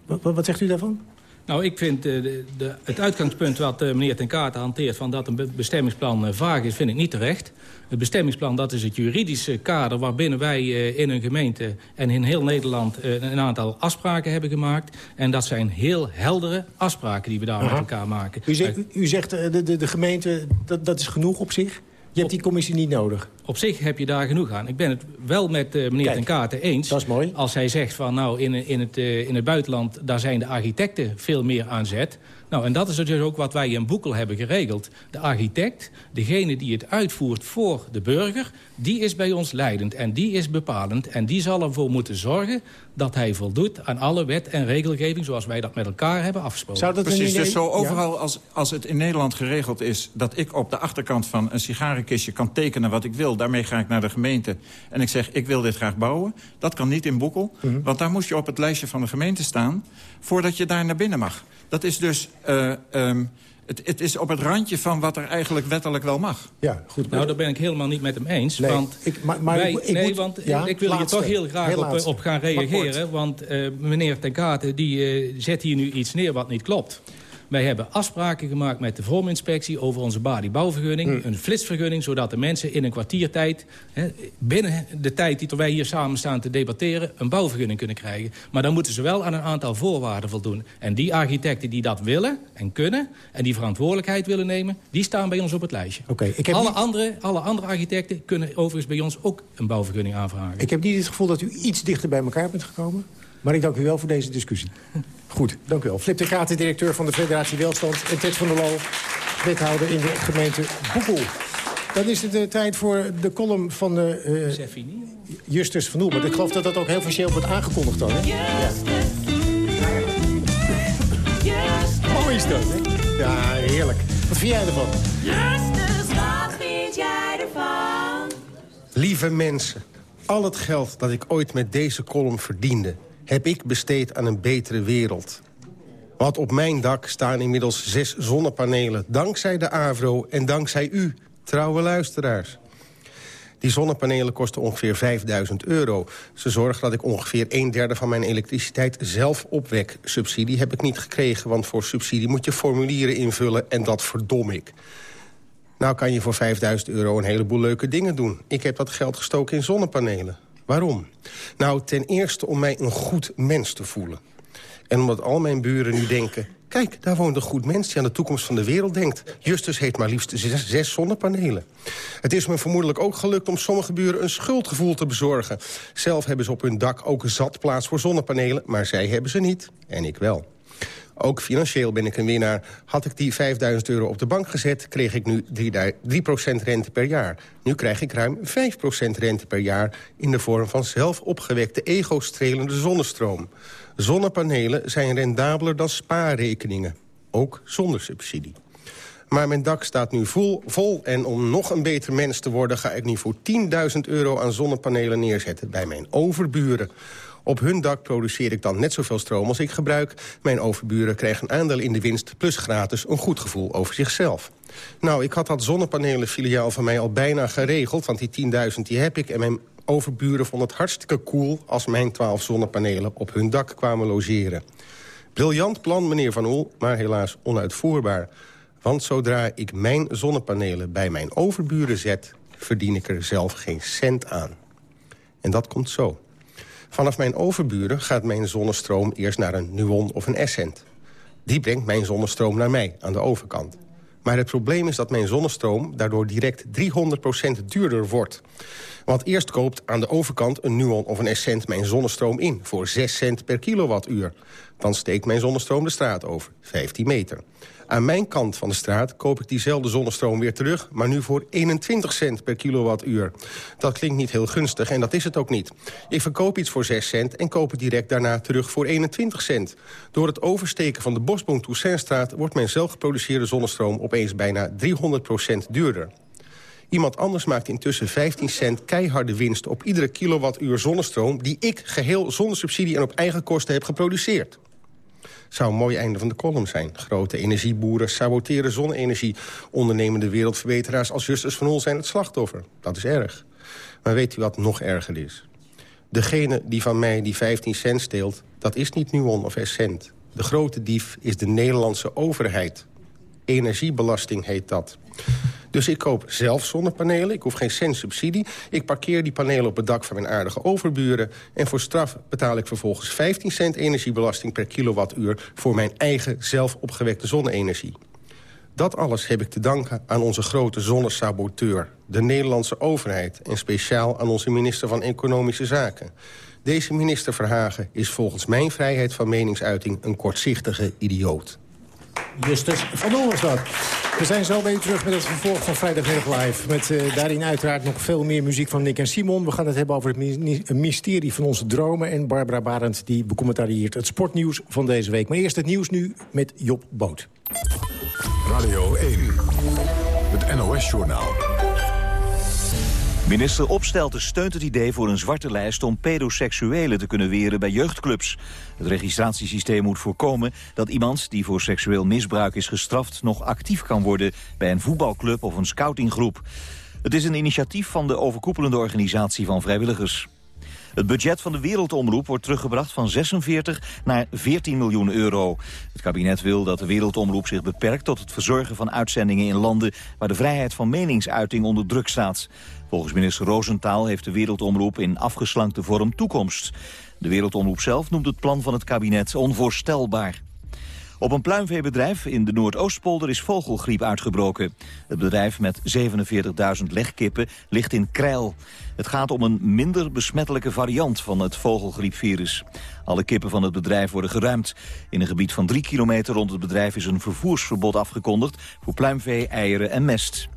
Wat, wat zegt u daarvan? Nou, ik vind uh, de, de, het uitgangspunt wat uh, meneer Ten Katen hanteert... van dat een bestemmingsplan uh, vaag is, vind ik niet terecht. Het bestemmingsplan dat is het juridische kader waarbinnen wij in een gemeente... en in heel Nederland een aantal afspraken hebben gemaakt. En dat zijn heel heldere afspraken die we daar Aha. met elkaar maken. U zegt, u zegt de, de, de gemeente, dat, dat is genoeg op zich? Je hebt die commissie niet nodig? Op zich heb je daar genoeg aan. Ik ben het wel met uh, meneer Kijk, Ten Katen eens. Dat is mooi. Als hij zegt van nou in, in, het, uh, in het buitenland... daar zijn de architecten veel meer aan zet. Nou, en dat is dus ook wat wij in Boekel hebben geregeld. De architect, degene die het uitvoert voor de burger... die is bij ons leidend en die is bepalend. En die zal ervoor moeten zorgen dat hij voldoet aan alle wet en regelgeving... zoals wij dat met elkaar hebben afgesproken. Zou dat Precies, dus zo ja? overal als, als het in Nederland geregeld is... dat ik op de achterkant van een sigarenkistje kan tekenen wat ik wil... daarmee ga ik naar de gemeente en ik zeg ik wil dit graag bouwen... dat kan niet in Boekel, Mhm. mm -hmm. want daar moet je op het lijstje van de gemeente staan... voordat je daar naar binnen mag. Dat is dus... Uh, um, het, het, is op het randje van wat er eigenlijk wettelijk wel mag. Ja, goed. Nou, daar ben ik helemaal niet met hem eens. Nee, want ik, maar, maar wij, ik, ik nee, moet, want ja, ik wil hier laatste, toch heel graag heel op, op, gaan reageren. Want uh, meneer Ten Kate, die uh, zet hier nu iets neer wat niet klopt. Wij hebben afspraken gemaakt met de vorminspectie over onze bouwvergunning. Hmm. Een flitsvergunning, zodat de mensen in een kwartiertijd... Hè, binnen de tijd die wij hier samen staan te debatteren... een bouwvergunning kunnen krijgen. Maar dan moeten ze wel aan een aantal voorwaarden voldoen. En die architecten die dat willen en kunnen... en die verantwoordelijkheid willen nemen... die staan bij ons op het lijstje. Okay, ik heb alle, niet... andere, alle andere architecten kunnen overigens bij ons ook een bouwvergunning aanvragen. Ik heb niet het gevoel dat u iets dichter bij elkaar bent gekomen. Maar ik dank u wel voor deze discussie. Goed, dank u wel. Flip de Katen, directeur van de Federatie Welstand... en Ted van der Loo, wethouder in de gemeente Boekel. Dan is het de tijd voor de column van de, uh, Justus van Oel. Maar ik geloof dat dat ook heel officieel wordt aangekondigd dan, hè? Ja. Mooi is dat, hè? Ja, heerlijk. Wat vind jij ervan? Justus, wat vind jij ervan? Lieve mensen, al het geld dat ik ooit met deze column verdiende... heb ik besteed aan een betere wereld. Want op mijn dak staan inmiddels zes zonnepanelen... dankzij de AVRO en dankzij u, trouwe luisteraars. Die zonnepanelen kosten ongeveer 5000 euro. Ze zorgen dat ik ongeveer een derde van mijn elektriciteit zelf opwek. Subsidie heb ik niet gekregen, want voor subsidie moet je formulieren invullen... en dat verdom ik. Nou kan je voor 5000 euro een heleboel leuke dingen doen. Ik heb dat geld gestoken in zonnepanelen. Waarom? Nou, ten eerste om mij een goed mens te voelen. En omdat al mijn buren nu denken... kijk, daar woont een goed mens die aan de toekomst van de wereld denkt. Justus heeft maar liefst zes, zes zonnepanelen. Het is me vermoedelijk ook gelukt om sommige buren een schuldgevoel te bezorgen. Zelf hebben ze op hun dak ook een zatplaats voor zonnepanelen... maar zij hebben ze niet, en ik wel. Ook financieel ben ik een winnaar. Had ik die 5000 euro op de bank gezet... kreeg ik nu 3%, 3 rente per jaar. Nu krijg ik ruim 5% rente per jaar... in de vorm van zelf opgewekte ego-strelende zonnestroom. Zonnepanelen zijn rendabeler dan spaarrekeningen. Ook zonder subsidie. Maar mijn dak staat nu vol, vol en om nog een beter mens te worden... ga ik nu voor 10.000 euro aan zonnepanelen neerzetten bij mijn overburen. Op hun dak produceer ik dan net zoveel stroom als ik gebruik. Mijn overburen krijgen een aandeel in de winst... plus gratis een goed gevoel over zichzelf. Nou, ik had dat zonnepanelen-filiaal van mij al bijna geregeld... want die 10.000 die heb ik en mijn overburen vonden het hartstikke cool... als mijn 12 zonnepanelen op hun dak kwamen logeren. Briljant plan, meneer Van Oel, maar helaas onuitvoerbaar. Want zodra ik mijn zonnepanelen bij mijn overburen zet... verdien ik er zelf geen cent aan. En dat komt zo. Vanaf mijn overburen gaat mijn zonnestroom eerst naar een Nuon of een Essent. Die brengt mijn zonnestroom naar mij, aan de overkant. Maar het probleem is dat mijn zonnestroom daardoor direct 300% duurder wordt. Want eerst koopt aan de overkant een Nuon of een Essent mijn zonnestroom in... voor 6 cent per kilowattuur. Dan steekt mijn zonnestroom de straat over, 15 meter. Aan mijn kant van de straat koop ik diezelfde zonnestroom weer terug... maar nu voor 21 cent per kilowattuur. Dat klinkt niet heel gunstig en dat is het ook niet. Ik verkoop iets voor 6 cent en koop het direct daarna terug voor 21 cent. Door het oversteken van de Bosboom Toussaintstraat... wordt mijn zelfgeproduceerde zonnestroom opeens bijna 300% duurder. Iemand anders maakt intussen 15 cent keiharde winst... op iedere kilowattuur zonnestroom die ik geheel zonder subsidie... en op eigen kosten heb geproduceerd zou een mooi einde van de column zijn. Grote energieboeren saboteren zonne-energie. Ondernemende wereldverbeteraars als Justus van Hol zijn het slachtoffer. Dat is erg. Maar weet u wat nog erger is? Degene die van mij die 15 cent steelt, dat is niet Nuon of Essent. De grote dief is de Nederlandse overheid. Energiebelasting heet dat. Dus ik koop zelf zonnepanelen, ik hoef geen cent subsidie. Ik parkeer die panelen op het dak van mijn aardige overburen... en voor straf betaal ik vervolgens 15 cent energiebelasting per kilowattuur... voor mijn eigen zelf opgewekte zonne-energie. Dat alles heb ik te danken aan onze grote zonnesaboteur... de Nederlandse overheid en speciaal aan onze minister van Economische Zaken. Deze minister Verhagen is volgens mijn vrijheid van meningsuiting... een kortzichtige idioot. Justus van dat. We zijn zo bij u terug met het vervolg van Vrijdagmiddag Live. Met uh, daarin uiteraard nog veel meer muziek van Nick en Simon. We gaan het hebben over het mysterie van onze dromen. En Barbara Barend die becommentarieert het sportnieuws van deze week. Maar eerst het nieuws nu met Job Boot. Radio 1, het NOS-journaal. Minister Opstelten steunt het idee voor een zwarte lijst om pedoseksuelen te kunnen weren bij jeugdclubs. Het registratiesysteem moet voorkomen dat iemand die voor seksueel misbruik is gestraft nog actief kan worden bij een voetbalclub of een scoutinggroep. Het is een initiatief van de overkoepelende organisatie van vrijwilligers. Het budget van de Wereldomroep wordt teruggebracht van 46 naar 14 miljoen euro. Het kabinet wil dat de Wereldomroep zich beperkt tot het verzorgen van uitzendingen in landen waar de vrijheid van meningsuiting onder druk staat. Volgens minister Roosentaal heeft de Wereldomroep in afgeslankte vorm toekomst. De Wereldomroep zelf noemt het plan van het kabinet onvoorstelbaar. Op een pluimveebedrijf in de Noordoostpolder is vogelgriep uitgebroken. Het bedrijf met 47.000 legkippen ligt in Krijl. Het gaat om een minder besmettelijke variant van het vogelgriepvirus. Alle kippen van het bedrijf worden geruimd. In een gebied van drie kilometer rond het bedrijf is een vervoersverbod afgekondigd... voor pluimvee, eieren en mest.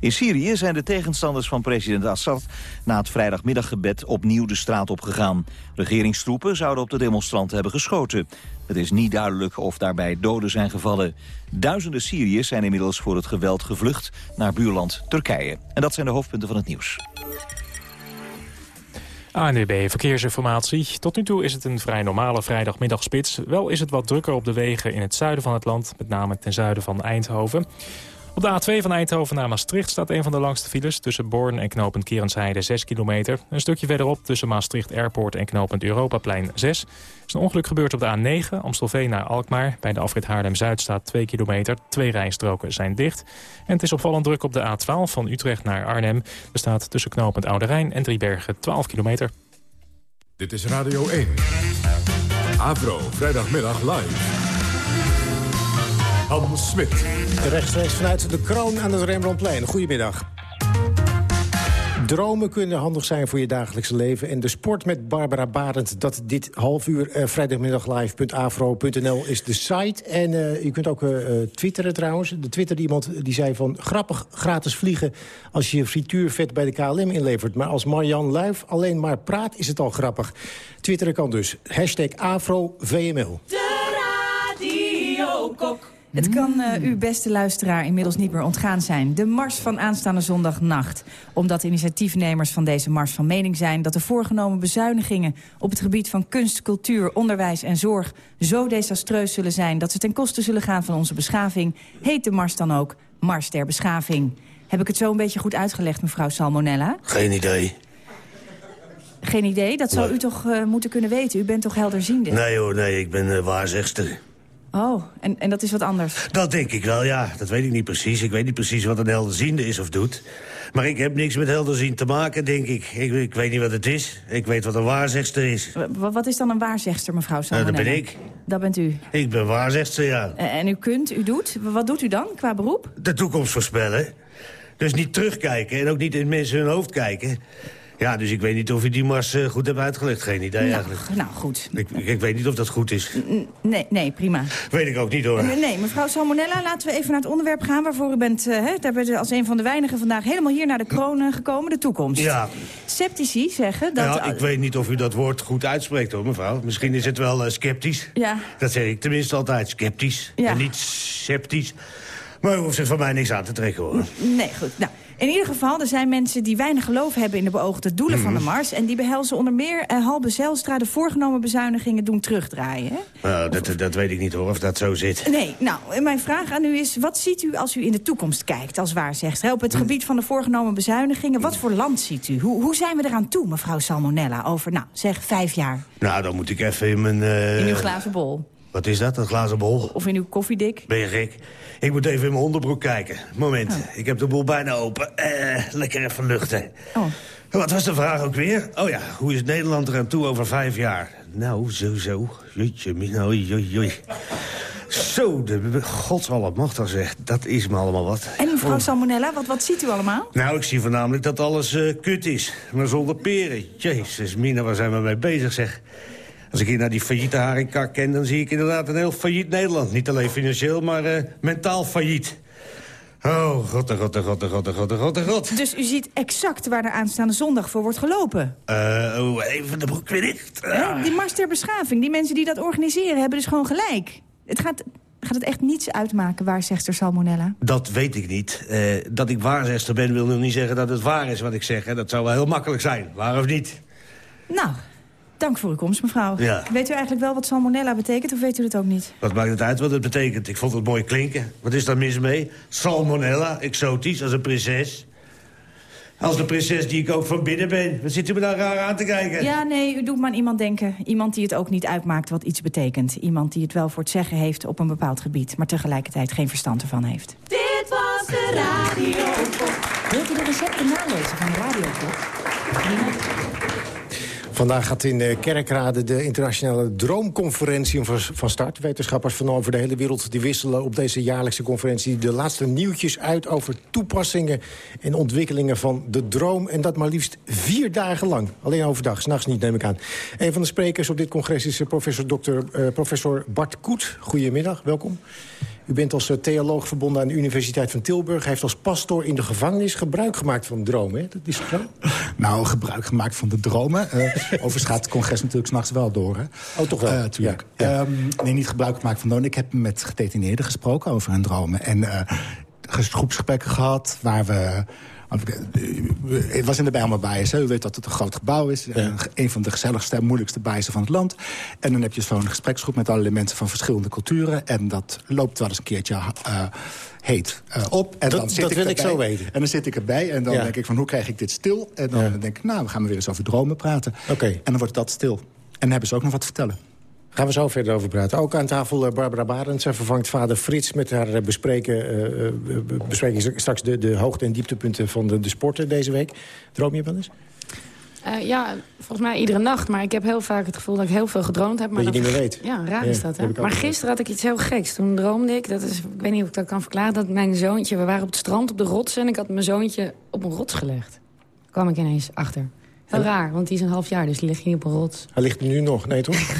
In Syrië zijn de tegenstanders van president Assad na het vrijdagmiddaggebed opnieuw de straat opgegaan. Regeringstroepen zouden op de demonstranten hebben geschoten. Het is niet duidelijk of daarbij doden zijn gevallen. Duizenden Syriërs zijn inmiddels voor het geweld gevlucht naar buurland Turkije. En dat zijn de hoofdpunten van het nieuws. ANUB Verkeersinformatie. Tot nu toe is het een vrij normale vrijdagmiddagspits. Wel is het wat drukker op de wegen in het zuiden van het land, met name ten zuiden van Eindhoven. Op de A2 van Eindhoven naar Maastricht staat een van de langste files... tussen Born en knooppunt Kerensheide 6 kilometer. Een stukje verderop tussen Maastricht Airport en knooppunt Europaplein 6. Er is een ongeluk gebeurd op de A9, Amstelveen naar Alkmaar. Bij de afrit Haarlem-Zuid staat 2 kilometer. Twee rijstroken zijn dicht. En het is opvallend druk op de A12 van Utrecht naar Arnhem. Er staat tussen knooppunt Oude Rijn en Driebergen 12 kilometer. Dit is Radio 1. Avro, vrijdagmiddag live. Hans Smit. Rechtstreeks vanuit de kroon aan het Rembrandtplein. Goedemiddag. Dromen kunnen handig zijn voor je dagelijkse leven. En de sport met Barbara Barend, dat dit half uur uh, vrijdagmiddaglive.afro.nl is de site. En uh, u kunt ook uh, twitteren trouwens. De twitter iemand die zei van grappig gratis vliegen als je frituurvet bij de KLM inlevert. Maar als Marjan Luif alleen maar praat is het al grappig. Twitteren kan dus. Hashtag AfroVML. De Radio Kok. Het kan uh, uw beste luisteraar inmiddels niet meer ontgaan zijn. De mars van aanstaande zondagnacht. Omdat initiatiefnemers van deze mars van mening zijn... dat de voorgenomen bezuinigingen op het gebied van kunst, cultuur, onderwijs en zorg... zo desastreus zullen zijn dat ze ten koste zullen gaan van onze beschaving... heet de mars dan ook Mars der Beschaving. Heb ik het zo een beetje goed uitgelegd, mevrouw Salmonella? Geen idee. Geen idee? Dat zou u toch uh, moeten kunnen weten? U bent toch helderziende? Nee hoor, nee, ik ben uh, waarzegster. Oh, en, en dat is wat anders? Dat denk ik wel, ja. Dat weet ik niet precies. Ik weet niet precies wat een helderziende is of doet. Maar ik heb niks met helderzien te maken, denk ik. ik. Ik weet niet wat het is. Ik weet wat een waarzegster is. W- wat is dan een waarzegster, mevrouw Nou, Salmonella? dat ben ik. Dat bent u. Ik ben waarzegster, ja. En, en u kunt, u doet. Wat doet u dan qua beroep? De toekomst voorspellen. Dus niet terugkijken en ook niet in mensen hun hoofd kijken. Ja, dus ik weet niet of u die mars eh, goed hebt uitgelegd. Geen idee Nou, eigenlijk. Nou, goed. Ik, ik, weet niet of dat goed is. N- Nee, nee, prima. Weet ik ook niet, hoor. Nee, nee, mevrouw Salmonella, laten we even naar het onderwerp gaan... waarvoor u bent, eh, hè, daar bent u als een van de weinigen vandaag... helemaal hier naar de kroon eh, gekomen, de toekomst. Ja. Sceptici zeggen dat... Ja, ik weet niet of u dat woord goed uitspreekt, hoor, mevrouw. Misschien is het wel eh, sceptisch. Ja. Dat zeg ik tenminste altijd, sceptisch. Ja. En niet sceptisch. Maar u hoeft zich van mij niks aan te trekken, hoor. Nee, goed. Nou, in ieder geval, er zijn mensen die weinig geloof hebben... in de beoogde doelen van de Mhm. Mars. En die behelzen onder meer eh, Halbe Zijlstra... de voorgenomen bezuinigingen doen terugdraaien. Hè? Nou, dat, dat weet ik niet, hoor, of dat zo zit. Nee, nou, mijn vraag aan u is... wat ziet u als u in de toekomst kijkt als waarzegster? Op Hm. het gebied van de voorgenomen bezuinigingen... wat voor land ziet u? Hoe, hoe zijn we eraan toe, mevrouw Salmonella? Over, nou, zeg, vijf jaar. Nou, dan moet ik even in mijn... eh, In uw glazen bol. Wat is dat, een glazen bol? Of in uw koffiedik. Ben je gek? Ik moet even in mijn onderbroek kijken. Moment, ik heb de boel bijna open. Eh, lekker even luchten. Oh. Wat was de vraag ook weer? Oh ja, hoe is Nederland eraan toe over vijf jaar? Nou, zo, zo. Jeetje, mina, oei, oei. Zo, de godsallemachtig zeg. Dat is me allemaal wat. En mevrouw Oh. Salmonella, wat, wat ziet u allemaal? Nou, ik zie voornamelijk dat alles eh, kut is. Maar zonder peren. Jezus, Mina, waar zijn we mee bezig, zeg. Als ik hier naar die failliete haringkar ken... dan zie ik inderdaad een heel failliet Nederland. Niet alleen financieel, maar eh, mentaal failliet. Oh, god, oh, god, oh, god, oh, god, god, god, god. Dus u ziet exact waar er aanstaande zondag voor wordt gelopen. Eh, even de broek weer dicht. Hè? Die Mars ter Beschaving, die mensen die dat organiseren... hebben dus gewoon gelijk. Het gaat, gaat het echt niets uitmaken, waarzegster Salmonella? Dat weet ik niet. Eh, dat ik waarzegster ben wil nog niet zeggen dat het waar is wat ik zeg. Hè. Dat zou wel heel makkelijk zijn, waar of niet. Nou, dank voor uw komst, mevrouw. Ja. Weet u eigenlijk wel wat Salmonella betekent, of weet u dat ook niet? Wat maakt het uit wat het betekent? Ik vond het mooi klinken. Wat is daar mis mee? Salmonella, exotisch, als een prinses. Als de prinses die ik ook van binnen ben. Wat zit u me daar raar aan te kijken? Ja, nee, u doet maar aan iemand denken. Iemand die het ook niet uitmaakt wat iets betekent. Iemand die het wel voor het zeggen heeft op een bepaald gebied... maar tegelijkertijd geen verstand ervan heeft. Dit was de radio. Wilt u de recepten nalezen van de radiopot? Vandaag gaat in eh, Kerkrade de internationale droomconferentie van- start. Wetenschappers van over de hele wereld die wisselen op deze jaarlijkse conferentie... de laatste nieuwtjes uit over toepassingen en ontwikkelingen van de droom. En dat maar liefst vier dagen lang. Alleen overdag, s'nachts niet, neem ik aan. Een van de sprekers op dit congres is eh, professor, dokter, eh, professor Bart Koet. Goedemiddag, welkom. U bent als eh, theoloog verbonden aan de Universiteit van Tilburg. Heeft als pastor in de gevangenis gebruik gemaakt van dromen. Hè? Dat is zo? Nou, gebruik gemaakt van de dromen. Eh overigens gaat het congres natuurlijk s'nachts wel door. Hè? Oh, toch wel? Eh, tuurlijk. Ehm, nee, niet gebruik gemaakt van dromen. Ik heb met gedetineerden gesproken over hun dromen. En ges- groepsgesprekken gehad waar we... Het was in de Bijlmer Bijes. U weet dat het een groot gebouw is. Een, een van de gezelligste en moeilijkste bijen van het land. En dan heb je zo'n gespreksgroep met allerlei mensen van verschillende culturen. En dat loopt wel eens een keertje eh, heet eh, op. En Dat- dan zit dat ik wil ik erbij. zo weten. En dan zit ik erbij en dan Ja. denk ik van hoe krijg ik dit stil? En dan denk ik, nou, we gaan weer eens over dromen praten. En dan wordt dat stil. En dan hebben ze ook nog wat te vertellen. Gaan we zo verder over praten. Ook aan tafel eh, Barbara Barend. Zij vervangt vader Frits met haar eh, bespreken, eh, bespreken ze straks de, de hoogte- en dieptepunten van de, de sporten deze week. Droom je wel eens? Ja, volgens mij iedere nacht. Maar ik heb heel vaak het gevoel dat ik heel veel gedroomd heb. Maar Dat je niet meer weet. Ja, raar Ja, is dat, dat hè? Maar gisteren had ik iets heel geks. Toen droomde ik, dat is, ik weet niet of ik dat kan verklaren... dat mijn zoontje, we waren op het strand op de rotsen... en ik had mijn zoontje op een rots gelegd. Daar kwam ik ineens achter. Heel raar, want die is een half jaar, dus die ligt hier op een rots. Hij ligt nu nog, nee toch?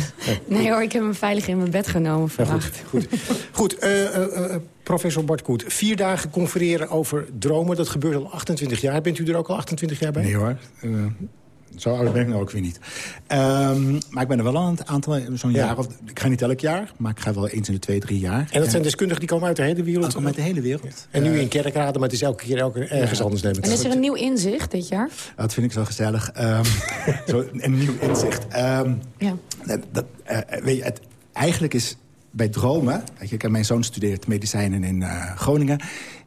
Nee hoor, ik heb hem veilig in mijn bed genomen vannacht. Goed, eh, eh, eh, professor Bart Koet. Vier dagen confereren over dromen. Dat gebeurt al 28 jaar. Bent u er ook al 28 jaar bij? Nee hoor. Zo oud ben ik nou ook weer niet. Ehm, maar ik ben er wel al een aantal, zo'n Ja. jaar of... Ik ga niet elk jaar, maar ik ga wel eens in de twee, drie jaar. En dat zijn deskundigen die komen uit de hele wereld? Oh, komen uit de hele wereld. En nu Eh, in Kerkrade, maar het is elke keer elke, ergens anders neem ik En aan. is er een nieuw inzicht dit jaar? Dat vind ik zo gezellig. Ehm, zo, een nieuw inzicht. Ehm, Ja. dat, dat, eh, weet je, het, eigenlijk is bij dromen... Weet je, ik heb mijn zoon studeert medicijnen in eh, Groningen.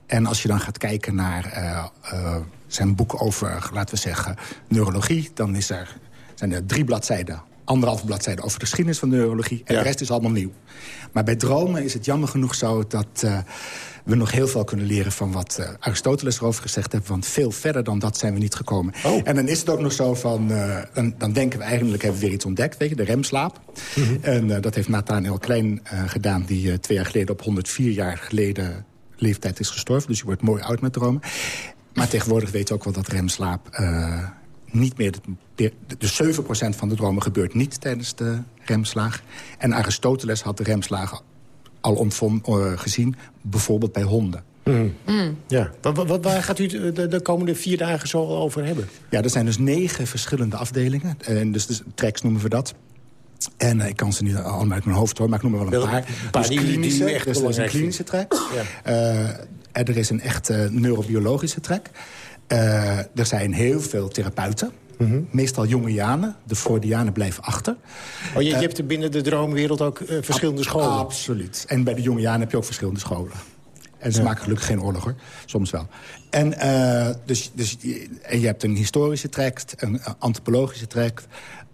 En als je dan gaat kijken naar eh, eh, zijn boek over, laten we zeggen, neurologie... dan is er, zijn er drie bladzijden anderhalve bladzijde over de geschiedenis van de neurologie. En de rest is allemaal nieuw. Maar bij dromen is het jammer genoeg zo dat... Uh, we nog heel veel kunnen leren van wat uh, Aristoteles erover gezegd heeft. Want veel verder dan dat zijn we niet gekomen. Oh. En dan is het ook nog zo van... Uh, dan, dan, denken we eigenlijk, hebben we weer iets ontdekt. Weet je, de remslaap. Mm -hmm. En dat heeft Nathaniel Klein gedaan... die twee jaar geleden op 104 jaar geleden leeftijd is gestorven. Dus je wordt mooi oud met dromen. Maar tegenwoordig weten we ook wel dat remslaap niet meer... De, de, 7% van de dromen gebeurt niet tijdens de remslaag. En Aristoteles had de remslagen al ontvond, uh, gezien, bijvoorbeeld bij honden. Mm. Mm. Ja. Wat, wat, waar gaat u de, de, komende vier dagen zo over hebben? Ja, er zijn dus negen verschillende afdelingen. En dus, dus tracks noemen we dat. En uh, ik kan ze niet allemaal uit mijn hoofd hoor, maar ik noem er wel een paar. Een paar dus die, klinische, die echt dus is een klinische track. Ja. Uh, er is een echte neurobiologische track. Uh, er zijn heel veel therapeuten. Mm -hmm. Meestal jonge Janen. De Freudianen blijven achter. Oh, je, je hebt er binnen de droomwereld ook uh, verschillende scholen? Absoluut. En bij de jonge Janen heb je ook verschillende scholen. En ze ja. maken gelukkig geen oorlog, hoor. Soms wel. En, uh, dus, dus, en je hebt een historische tract, een antropologische tract...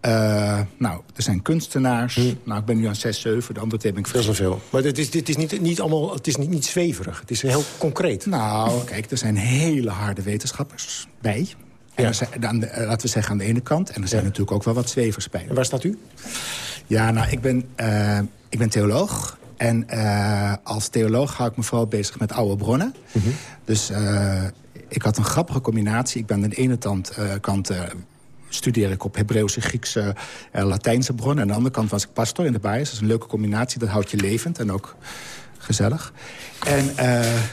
Uh, nou, er zijn kunstenaars. Hm. Nou, ik ben nu aan 6, 7. De andere twee ben ik Dat is veel. Maar dit is, dit is, niet, niet, allemaal, het is niet, niet zweverig. Het is heel concreet. Nou, kijk, er zijn hele harde wetenschappers bij. En ja. zijn, dan, laten we zeggen aan de ene kant. En er zijn ja. natuurlijk ook wel wat zwevers bij. En waar staat u? Ja, nou, ik ben, uh, ik ben theoloog. En uh, als theoloog hou ik me vooral bezig met oude bronnen. Mm -hmm. Dus uh, ik had een grappige combinatie. Ik ben aan de ene kant, kant studeer ik op Hebreeuwse, Griekse, uh, Latijnse bronnen. En aan de andere kant was ik pastor in de Baais. Dat is een leuke combinatie, dat houdt je levend en ook gezellig. En uh,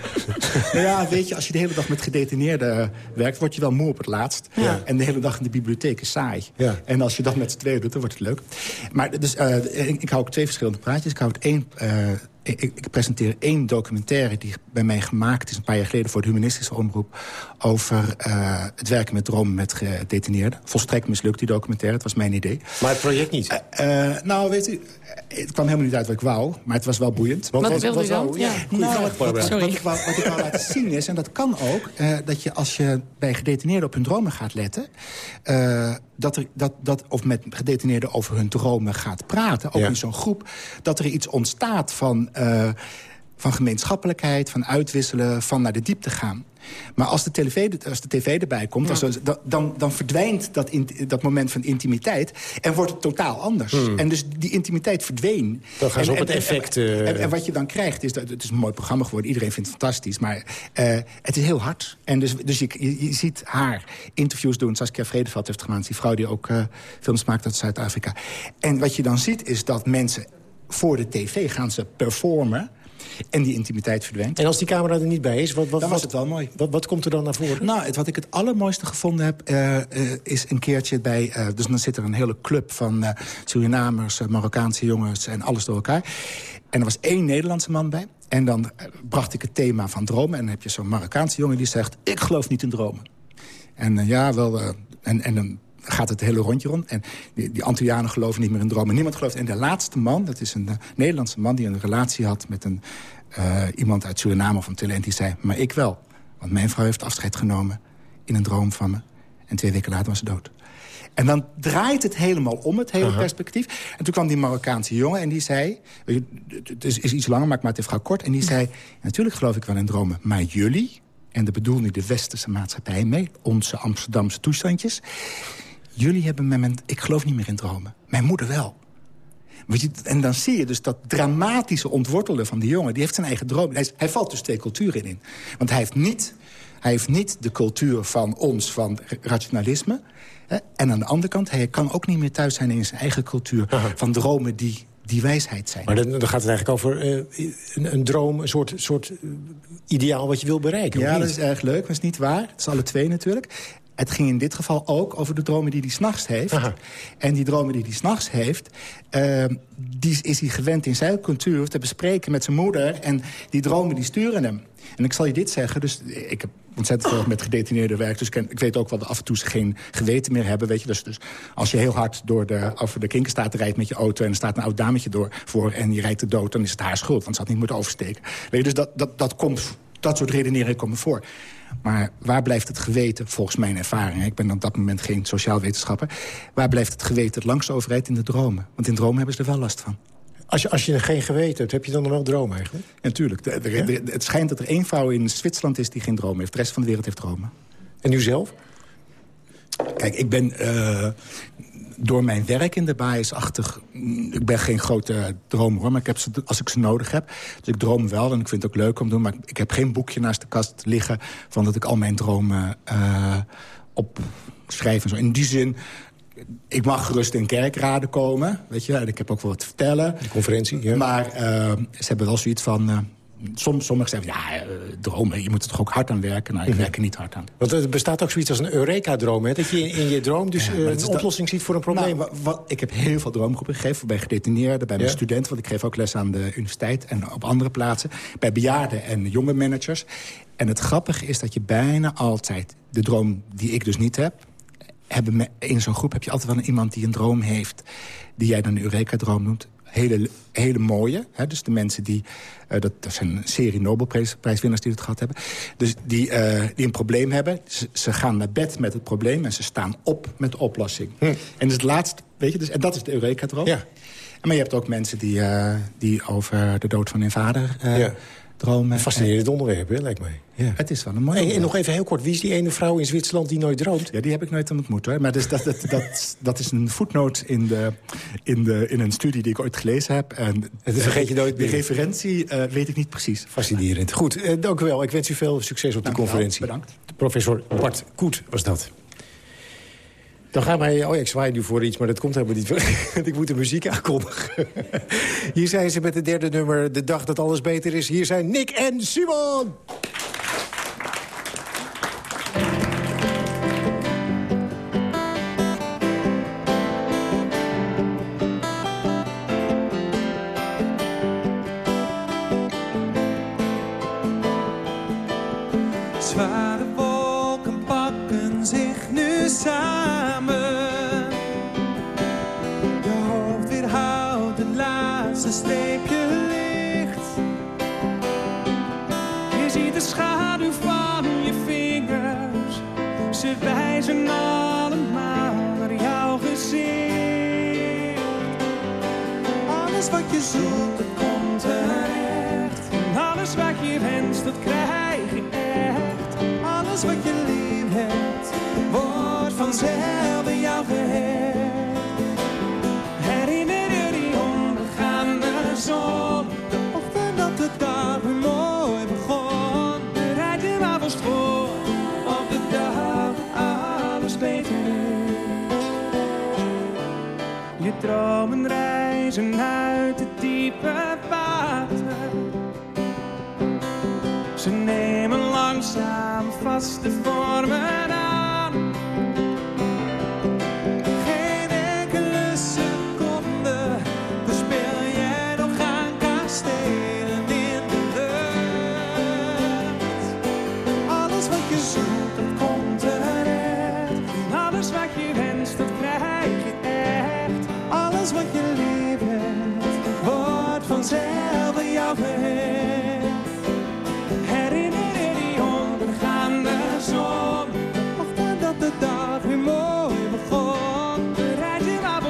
ja, weet je, als je de hele dag met gedetineerden werkt... word je wel moe op het laatst. Ja. En de hele dag in de bibliotheek is saai. Ja. En als je dat met z'n tweeën doet, dan wordt het leuk. Maar dus, uh, ik, ik, hou ook twee verschillende praatjes. Ik hou het één... Uh, ik, ik, presenteer één documentaire die bij mij gemaakt is... een paar jaar geleden voor de humanistische omroep... over uh, het werken met dromen met gedetineerden. Volstrekt mislukt, die documentaire. Het was mijn idee. Maar het project niet? Uh, uh, nou, weet u, het kwam helemaal niet uit wat ik wou. Maar het was wel boeiend. Wat, wat wilde u dan? Ja. Nou, wat, wat, wat, ik wou, wat ik wou laten zien is, en dat kan ook... dat je als je bij gedetineerden op hun dromen gaat letten... dat er, dat, dat, of met gedetineerden over hun dromen gaat praten... ook ja. in zo'n groep, dat er iets ontstaat van... Uh, van gemeenschappelijkheid, van uitwisselen, van naar de diepte gaan. Maar als de tv, als de TV erbij komt, ja. als, dan, dan verdwijnt dat, in, dat moment van intimiteit... en wordt het totaal anders. Hmm. En dus die intimiteit verdween. Dan gaan ze en, op het effect... En, uh... en, en, wat je dan krijgt, is dat het is een mooi programma geworden. Iedereen vindt het fantastisch, maar uh, het is heel hard. En dus, dus je, je, je, ziet haar interviews doen. Saskia Vredeveld heeft gemaakt, die vrouw die ook uh, films maakt uit Zuid-Afrika. En wat je dan ziet, is dat mensen voor de tv gaan ze performen... En die intimiteit verdwijnt. En als die camera er niet bij is, wat, wat, dan was het wel mooi. Wat, wat komt er dan naar voren? Nou, het, wat ik het allermooiste gevonden heb, uh, uh, is een keertje bij... Uh, dus dan zit er een hele club van Surinamers, Marokkaanse jongens en alles door elkaar. En er was één Nederlandse man bij. En dan bracht ik het thema van dromen. En dan heb je zo'n Marokkaanse jongen die zegt... ik geloof niet in dromen. En ja, wel... en, en dan gaat het hele rondje rond. En die, die Antillianen geloven niet meer in dromen. Niemand gelooft. En de laatste man, dat is een uh, Nederlandse man... die een relatie had met een, uh, iemand uit Suriname of een talent... die zei, maar ik wel. Want mijn vrouw heeft afscheid genomen in een droom van me. En twee weken later was ze dood. En dan draait het helemaal om, het hele uh -huh. perspectief. En toen kwam die Marokkaanse jongen en die zei... het is, is iets langer, maar ik maak het even kort. En die zei, natuurlijk geloof ik wel in dromen. Maar jullie, en daar bedoel nu de westerse maatschappij mee... onze Amsterdamse toestandjes... Jullie hebben mijn moment, ik geloof niet meer in dromen. Mijn moeder wel. En dan zie je dus dat dramatische ontwortelen van die jongen. Die heeft zijn eigen droom. Hij, hij valt dus twee culturen in. Want hij heeft niet, hij heeft niet de cultuur van ons, van rationalisme. Hè? En aan de andere kant, hij kan ook niet meer thuis zijn in zijn eigen cultuur. Aha. Van dromen die, die wijsheid zijn. Maar dan, dan gaat het eigenlijk over uh, een, een, droom, een soort, soort uh, ideaal wat je wil bereiken. Ja, dat is erg leuk, maar dat is niet waar. Het is alle twee natuurlijk. Het ging in dit geval ook over de dromen die hij s'nachts heeft. Aha. En die dromen die hij s'nachts heeft... Uh, die is hij gewend in zijn cultuur te bespreken met zijn moeder. En die dromen die sturen hem. En ik zal je dit zeggen, dus ik heb ontzettend veel met gedetineerden werk. Dus ik, weet ook wel dat af en toe ze geen geweten meer hebben. Weet je? Dus, dus als je heel hard door de, over de kinkerstaat rijdt met je auto... en er staat een oud dametje door, voor en je rijdt de dood... dan is het haar schuld, want ze had niet moeten oversteken. Weet je, dus dat, dat, dat komt dat soort redeneringen komen voor. Maar waar blijft het geweten, volgens mijn ervaring... ik ben op dat moment geen sociaal wetenschapper... waar blijft het geweten het langst overheid in de dromen? Want in dromen hebben ze er wel last van. Als je, als je geen geweten hebt, heb je dan nog wel dromen eigenlijk? Natuurlijk. het schijnt dat er één vrouw in Zwitserland is die geen droom heeft. De rest van de wereld heeft dromen. En u zelf? Kijk, ik ben uh, door mijn werk in de biasachtig... Ik ben geen grote dromer, hoor, maar ik heb ze, als ik ze nodig heb... dus ik droom wel en ik vind het ook leuk om te doen... maar ik heb geen boekje naast de kast liggen... van dat ik al mijn dromen uh, opschrijf en zo. In die zin ik mag gerust in kerkraden komen, weet je. En ik heb ook wel wat te vertellen. De conferentie, ja. Maar uh, ze hebben wel zoiets van... Uh, Som, sommigen zeggen, ja, uh, dromen, je moet er toch ook hard aan werken. Nou, ik mhm. werk er niet hard aan. Want er bestaat ook zoiets als een Eureka-droom, hè? Dat je in, in je droom dus ja, een oplossing ziet voor een probleem. Nou, wat, ik heb heel veel droomgroepen gegeven, bij gedetineerden, bij mijn studenten. Want ik geef ook les aan de universiteit en op andere plaatsen. Bij bejaarden en jonge managers. En het grappige is dat je bijna altijd de droom die ik dus niet heb hebben in zo'n groep heb je altijd wel iemand die een droom heeft... die jij dan een Eureka-droom noemt. Hele, hele mooie. Hè? Dus de mensen die... Uh, dat, dat zijn een serie Nobelprijswinnaars die het gehad hebben. Dus die, uh, die een probleem hebben. Ze, ze, gaan naar bed met het probleem en ze staan op met de oplossing. Hm. En is het laatste, weet je, dus, en dat is de Eureka-droom. Ja. Maar je hebt ook mensen die, uh, die over de dood van hun vader... Ja dromen. Fascinerend onderwerp, hè, lijkt mij. Ja. Het is wel een mooi En nog even heel kort, wie is die ene vrouw in Zwitserland die nooit droomt? Ja, die heb ik nooit ontmoet, hoor. Maar dus dat, dat, dat, dat is een voetnoot in, de, in, de, in een studie die ik ooit gelezen heb. En dat vergeet je nooit meer. De referentie uh, weet ik niet precies. Fascinerend. Goed, uh, dank u wel. Ik wens u veel succes op de conferentie. Bedankt. Professor Bart Koet was dat. Dan gaan wij... Oh ik zwaai nu voor iets, maar dat komt helemaal niet. ik moet de muziek aankondigen. Hier zijn ze met het derde nummer. De dag dat alles beter is. Hier zijn Nick en Simon. ze wijzen allemaal naar jouw gezicht. Alles wat je zoekt, dat komt terecht. En alles wat je wenst, dat krijg je echt. Alles wat je lief hebt, wordt vanzelf in jou geheel. langzaam vast te vormen.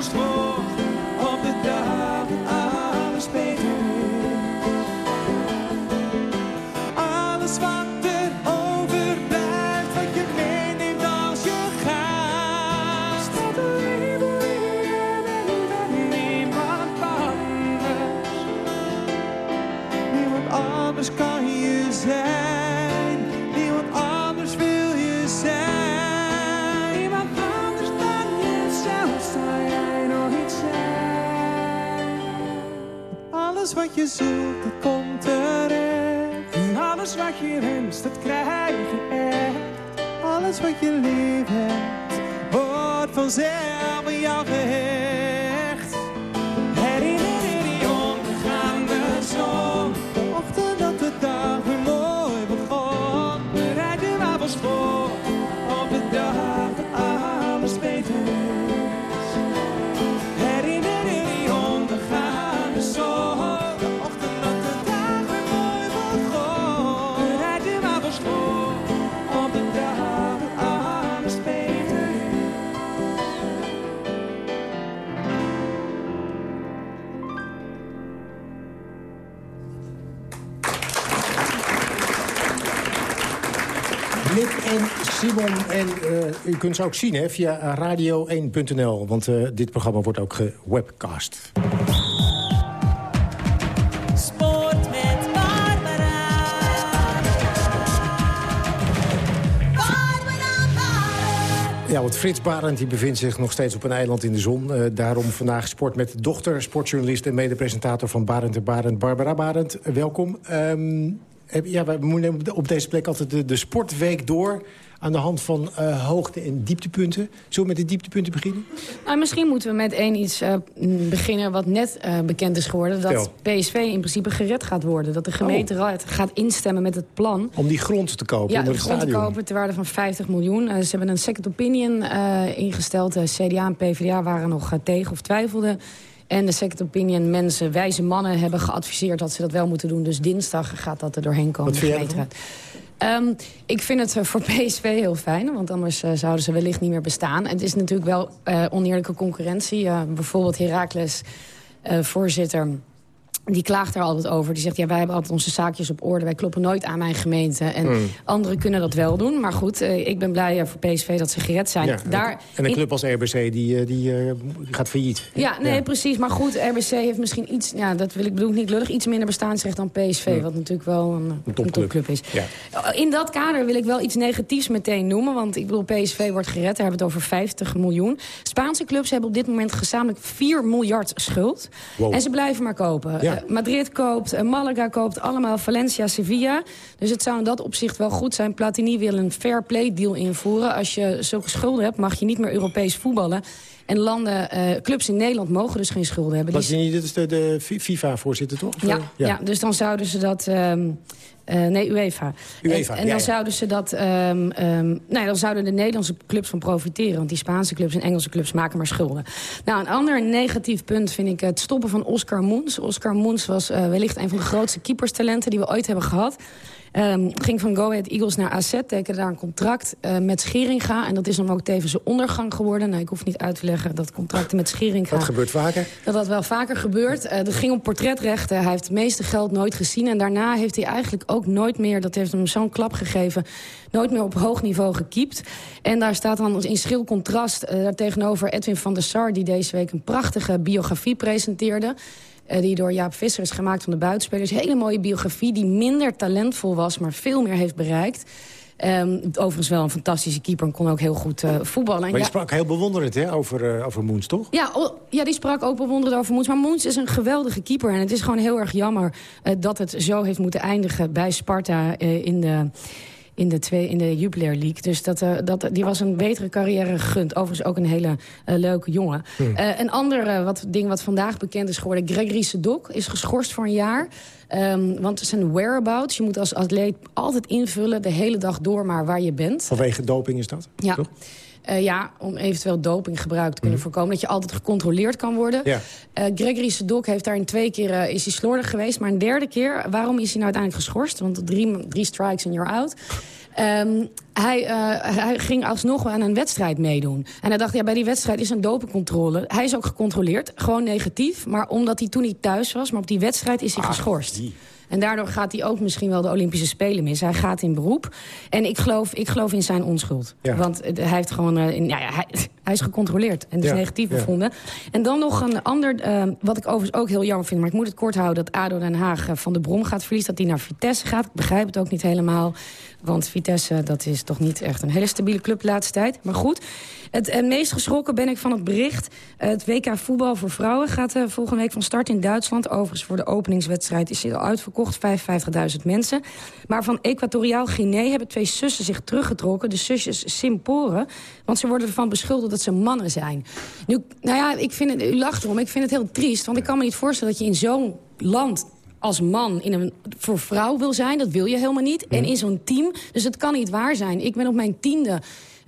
most wat je zoekt, dat komt terecht. En alles wat je wenst, dat krijg je echt. Alles wat je lief hebt, wordt vanzelf in jou gehecht. Simon. En uh, u kunt ze ook zien hè, via radio1.nl. Want uh, dit programma wordt ook gewebcast. Sport met Barbara. Ja, want Frits Barend die bevindt zich nog steeds op een eiland in de zon. Uh, daarom vandaag sport met de dochter, sportjournalist en medepresentator van Barend en Barend, Barbara Barend. welkom. Um, ja, we moeten op deze plek altijd de, de sportweek door aan de hand van uh, hoogte- en dieptepunten. Zullen we met de dieptepunten beginnen? Nou, misschien moeten we met één iets uh, beginnen wat net uh, bekend is geworden. Dat PSV in principe gered gaat worden. Dat de gemeenteraad oh. gaat instemmen met het plan. Om die grond te kopen? Ja, de grond te kopen ter waarde van 50 miljoen. ze hebben een second opinion ingesteld. De CDA en PvdA waren nog tegen of twijfelden. En de second opinion mensen, wijze mannen, hebben geadviseerd dat ze dat wel moeten doen. Dus dinsdag gaat dat er doorheen komen. Wat vind je Um, ik vind het voor PSV heel fijn, want anders uh, zouden ze wellicht niet meer bestaan. Het is natuurlijk wel uh, oneerlijke concurrentie. Uh, bijvoorbeeld Heracles, voorzitter die klaagt er altijd over. Die zegt, ja, wij hebben altijd onze zaakjes op orde. Wij kloppen nooit aan mijn gemeente. En mm. anderen kunnen dat wel doen. Maar goed, uh, ik ben blij voor PSV dat ze gered zijn. Ja, Daar, en een club als RBC, die, die uh, gaat failliet. Ja, nee, ja. precies. Maar goed, RBC heeft misschien iets... Ja, dat wil ik bedoel niet lullig. Iets minder bestaansrecht dan PSV. Mm. Wat natuurlijk wel een, een topclub. topclub is. Ja. In dat kader wil ik wel iets negatiefs meteen noemen. Want ik bedoel, PSV wordt gered. Daar hebben we het over 50 miljoen. Spaanse clubs hebben op dit moment gezamenlijk 4 miljard schuld. Wow. En ze blijven maar kopen. Ja. Madrid koopt, Malaga koopt, allemaal Valencia, Sevilla. Dus het zou in dat opzicht wel goed zijn. Platini wil een fair play deal invoeren. Als je zulke schulden hebt, mag je niet meer Europees voetballen. En landen, uh, clubs in Nederland mogen dus geen schulden hebben. Platini, dit is de, de FIFA-voorzitter, toch? Ja, ja, ja. dus dan zouden ze dat... Um, uh, nee, UEFA. UEFA en, en dan ja, zouden ze dat. Um, um, nou, dan zouden de Nederlandse clubs van profiteren. Want die Spaanse clubs en Engelse clubs maken maar schulden. Nou, een ander negatief punt vind ik het stoppen van Oscar Moens. Oscar Moens was uh, wellicht een van de grootste keeperstalenten die we ooit hebben gehad. Um, ging van Go Ahead Eagles naar AZ, tekende daar een contract uh, met Scheringa. En dat is dan ook tevens zijn ondergang geworden. Nou, ik hoef niet uit te leggen dat contracten met Scheringa... Dat gebeurt vaker? Dat dat wel vaker gebeurt. Uh, dat ging om portretrechten. Hij heeft het meeste geld nooit gezien. En daarna heeft hij eigenlijk ook nooit meer... dat heeft hem zo'n klap gegeven... nooit meer op hoog niveau gekiept. En daar staat dan in schil contrast uh, tegenover Edwin van der Sar... die deze week een prachtige biografie presenteerde... Uh, die door Jaap Visser is gemaakt van de buitenspelers. Hele mooie biografie die minder talentvol was, maar veel meer heeft bereikt. Um, overigens wel een fantastische keeper en kon ook heel goed uh, voetballen. Maar je ja, sprak heel bewonderend hè, over, uh, over Moens, toch? Ja, oh, ja, die sprak ook bewonderend over Moens. Maar Moens is een geweldige keeper. En het is gewoon heel erg jammer uh, dat het zo heeft moeten eindigen bij Sparta in de in de, twee, in de Jupiler League. Dus dat, uh, dat, die was een betere carrière gegund. Overigens ook een hele uh, leuke jongen. Hmm. Uh, een ander wat, ding wat vandaag bekend is geworden... Gregory Sedok is geschorst voor een jaar. Um, want het zijn whereabouts. Je moet als atleet altijd invullen de hele dag door maar waar je bent. Vanwege doping is dat? Ja. Toch? Uh, ja, om eventueel dopinggebruik te kunnen mm. voorkomen. Dat je altijd gecontroleerd kan worden. Ja. Uh, Gregory Sedok heeft daar in twee keer uh, is hij slordig geweest. Maar een derde keer, waarom is hij nou uiteindelijk geschorst? Want drie, drie strikes and you're out. Um, hij, hij, ging alsnog aan een wedstrijd meedoen. En hij dacht, ja, bij die wedstrijd is een dopingcontrole. Hij is ook gecontroleerd, gewoon negatief. Maar omdat hij toen niet thuis was, maar op die wedstrijd is hij ah, geschorst. Die. En daardoor gaat hij ook misschien wel de Olympische Spelen mis. Hij gaat in beroep. En ik geloof, ik geloof in zijn onschuld. Ja. Want hij heeft gewoon... Uh, in, ja, hij, hij, is gecontroleerd en dus ja. negatief Ja. bevonden. En dan nog een ander, uh, wat ik overigens ook heel jammer vind... maar ik moet het kort houden, dat ADO Den Haag uh, van de Brom gaat verliezen. Dat hij naar Vitesse gaat. Ik begrijp het ook niet helemaal. Want Vitesse, dat is toch niet echt een hele stabiele club de laatste tijd. Maar goed, het, het meest geschrokken ben ik van het bericht. Het WK voetbal voor vrouwen gaat uh, volgende week van start in Duitsland. Overigens voor de openingswedstrijd is het al uitverkocht. 55.000 mensen. Maar van Equatoriaal Guinea hebben twee zussen zich teruggetrokken. De zusjes Simporen. Want ze worden ervan beschuldigd dat ze mannen zijn. Nou ja, ik vind het, u lacht erom. Ik vind het heel triest. Want ik kan me niet voorstellen dat je in zo'n land als man in een, voor vrouw wil zijn. Dat wil je helemaal niet. En in zo'n team. Dus het kan niet waar zijn. Ik ben op mijn tiende...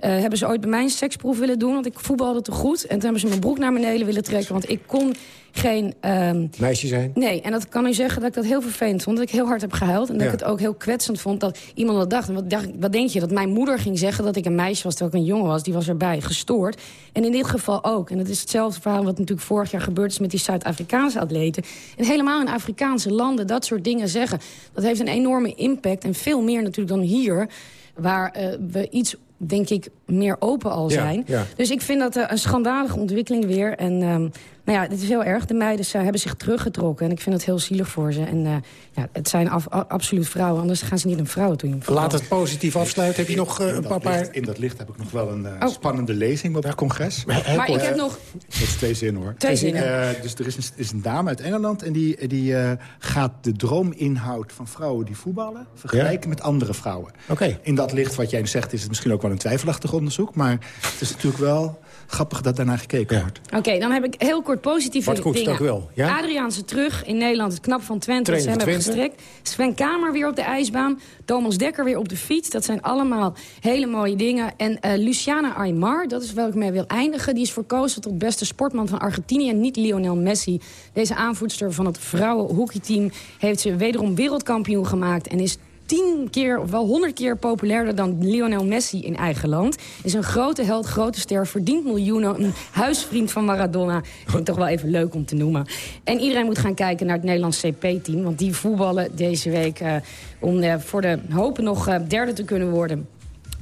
Uh, hebben ze ooit bij mij een seksproef willen doen, want ik voetbalde te goed. En toen hebben ze mijn broek naar beneden willen trekken, want ik kon geen... Um... Meisje zijn? Nee, en dat kan u zeggen dat ik dat heel vervelend vond. Dat ik heel hard heb gehuild. En dat Ja. ik het ook heel kwetsend vond dat iemand dat dacht. En Wat, dacht, wat denk je? Dat mijn moeder ging zeggen dat ik een meisje was... terwijl ik een jongen was. Die was erbij, gestoord. En in dit geval ook. En dat is hetzelfde verhaal wat natuurlijk vorig jaar gebeurd is... met die Zuid-Afrikaanse atleten. En helemaal in Afrikaanse landen dat soort dingen zeggen. Dat heeft een enorme impact. En veel meer natuurlijk dan hier... waar eh, we iets denk ik, meer open al zijn. ja. Dus ik vind dat eh, een schandalige ontwikkeling weer. En ehm, nou ja, het is heel erg. De meiden ze hebben zich teruggetrokken. En ik vind het heel zielig voor ze. En eh, ja, het zijn af- a- absoluut vrouwen. Anders gaan ze niet een vrouw doen. Laat het positief afsluiten. Heb je nog eh, een paar... in dat licht heb ik nog wel een eh, Oh. spannende lezing op het congres. Maar ik heb nog... Dat is twee zinnen hoor. Twee zinnen. Eh, dus er is een, is een dame uit Engeland en die, die eh, gaat de droominhoud van vrouwen die voetballen vergelijken met andere vrouwen. Oké. In dat licht wat jij zegt is het misschien ook wel een twijfelachtig onderzoek, maar het is natuurlijk wel grappig dat daarnaar gekeken wordt. Oké, dan heb ik heel kort positieve Bart Koets, dingen. dank u wel. Ja? Adriaanse terug in Nederland, het knap van Twente. Ze hebben van gestrekt. Sven Kamer weer op de ijsbaan. Thomas Dekker weer op de fiets. Dat zijn allemaal hele mooie dingen. En eh, Luciana Aymar, dat is waar ik mee wil eindigen... die is verkozen tot beste sportman van Argentinië. en Niet Lionel Messi. Deze aanvoerster van het vrouwenhockeyteam... heeft ze wederom wereldkampioen gemaakt... en is tien keer of wel honderd keer populairder dan Lionel Messi in eigen land. Is een grote held, grote ster, verdient miljoenen. Een huisvriend van Maradona. Vind ik toch wel even leuk om te noemen. En iedereen moet gaan kijken naar het Nederlands CP-team. Want die voetballen deze week eh, om eh, voor de hopen nog eh, derde te kunnen worden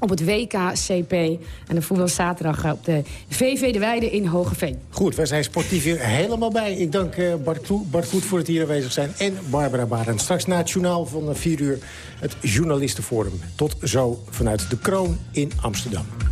op het WK CP. En de voetbal zaterdag eh, op de VV De Weide in Hogeveen. Goed, wij zijn sportief hier helemaal bij. Ik dank eh, Bart, Goed voor het hier aanwezig zijn. En Barbara Barend. Straks na het journaal van 4 uur het Journalistenforum. Tot zo vanuit de Kroon in Amsterdam.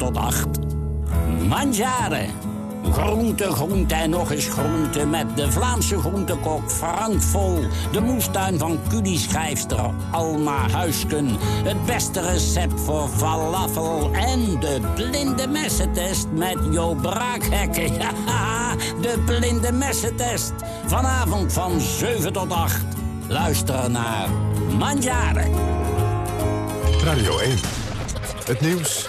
Tot 8. Mangiare. Groente, groente en nog eens groente met de Vlaamse groentekok Frank Vol. De moestuin van Cudi-schrijfster Alma Huisken. Het beste recept voor falafel en de blinde messentest met Jo Braakhekken. De blinde messentest. Vanavond van 7 tot 8. Luister naar Mangiare. Radio 1. Het nieuws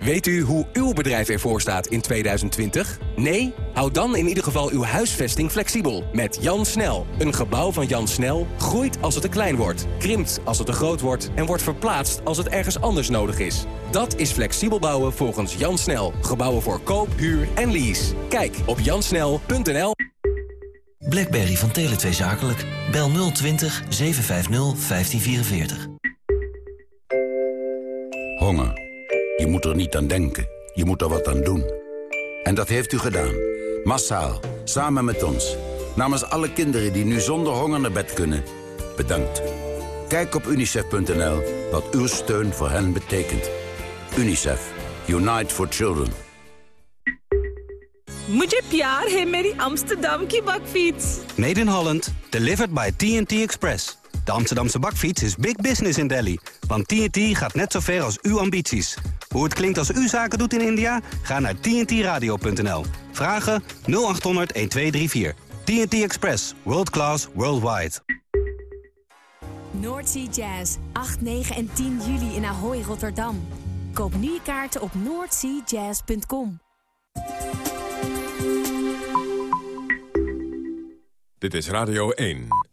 Weet u hoe uw bedrijf ervoor staat in 2020? Nee? Houd dan in ieder geval uw huisvesting flexibel. Met Jan Snel. Een gebouw van Jan Snel groeit als het te klein wordt. Krimpt als het te groot wordt. En wordt verplaatst als het ergens anders nodig is. Dat is flexibel bouwen volgens Jan Snel. Gebouwen voor koop, huur en lease. Kijk op jansnel.nl. BlackBerry van Tele2 Zakelijk. Bel 020 750 1544. Honger. Je moet er niet aan denken. Je moet er wat aan doen. En dat heeft u gedaan. Massaal. Samen met ons. Namens alle kinderen die nu zonder honger naar bed kunnen. Bedankt. Kijk op unicef.nl wat uw steun voor hen betekent. UNICEF. Unite for Children. मुझे प्यार है मेरी Amsterdam की bakfiets. Made in Holland, delivered by TNT Express. De Amsterdamse bakfiets is big business in Delhi. Want TNT gaat net zo ver als uw ambities. Hoe het klinkt als u zaken doet in India? Ga naar tntradio.nl. Vragen 0800 1234. TNT Express. World class, worldwide. Noordsea Jazz, 8, 9 en 10 juli in Ahoy, Rotterdam. Koop nu je kaarten op noordseajazz.com. Dit is Radio 1.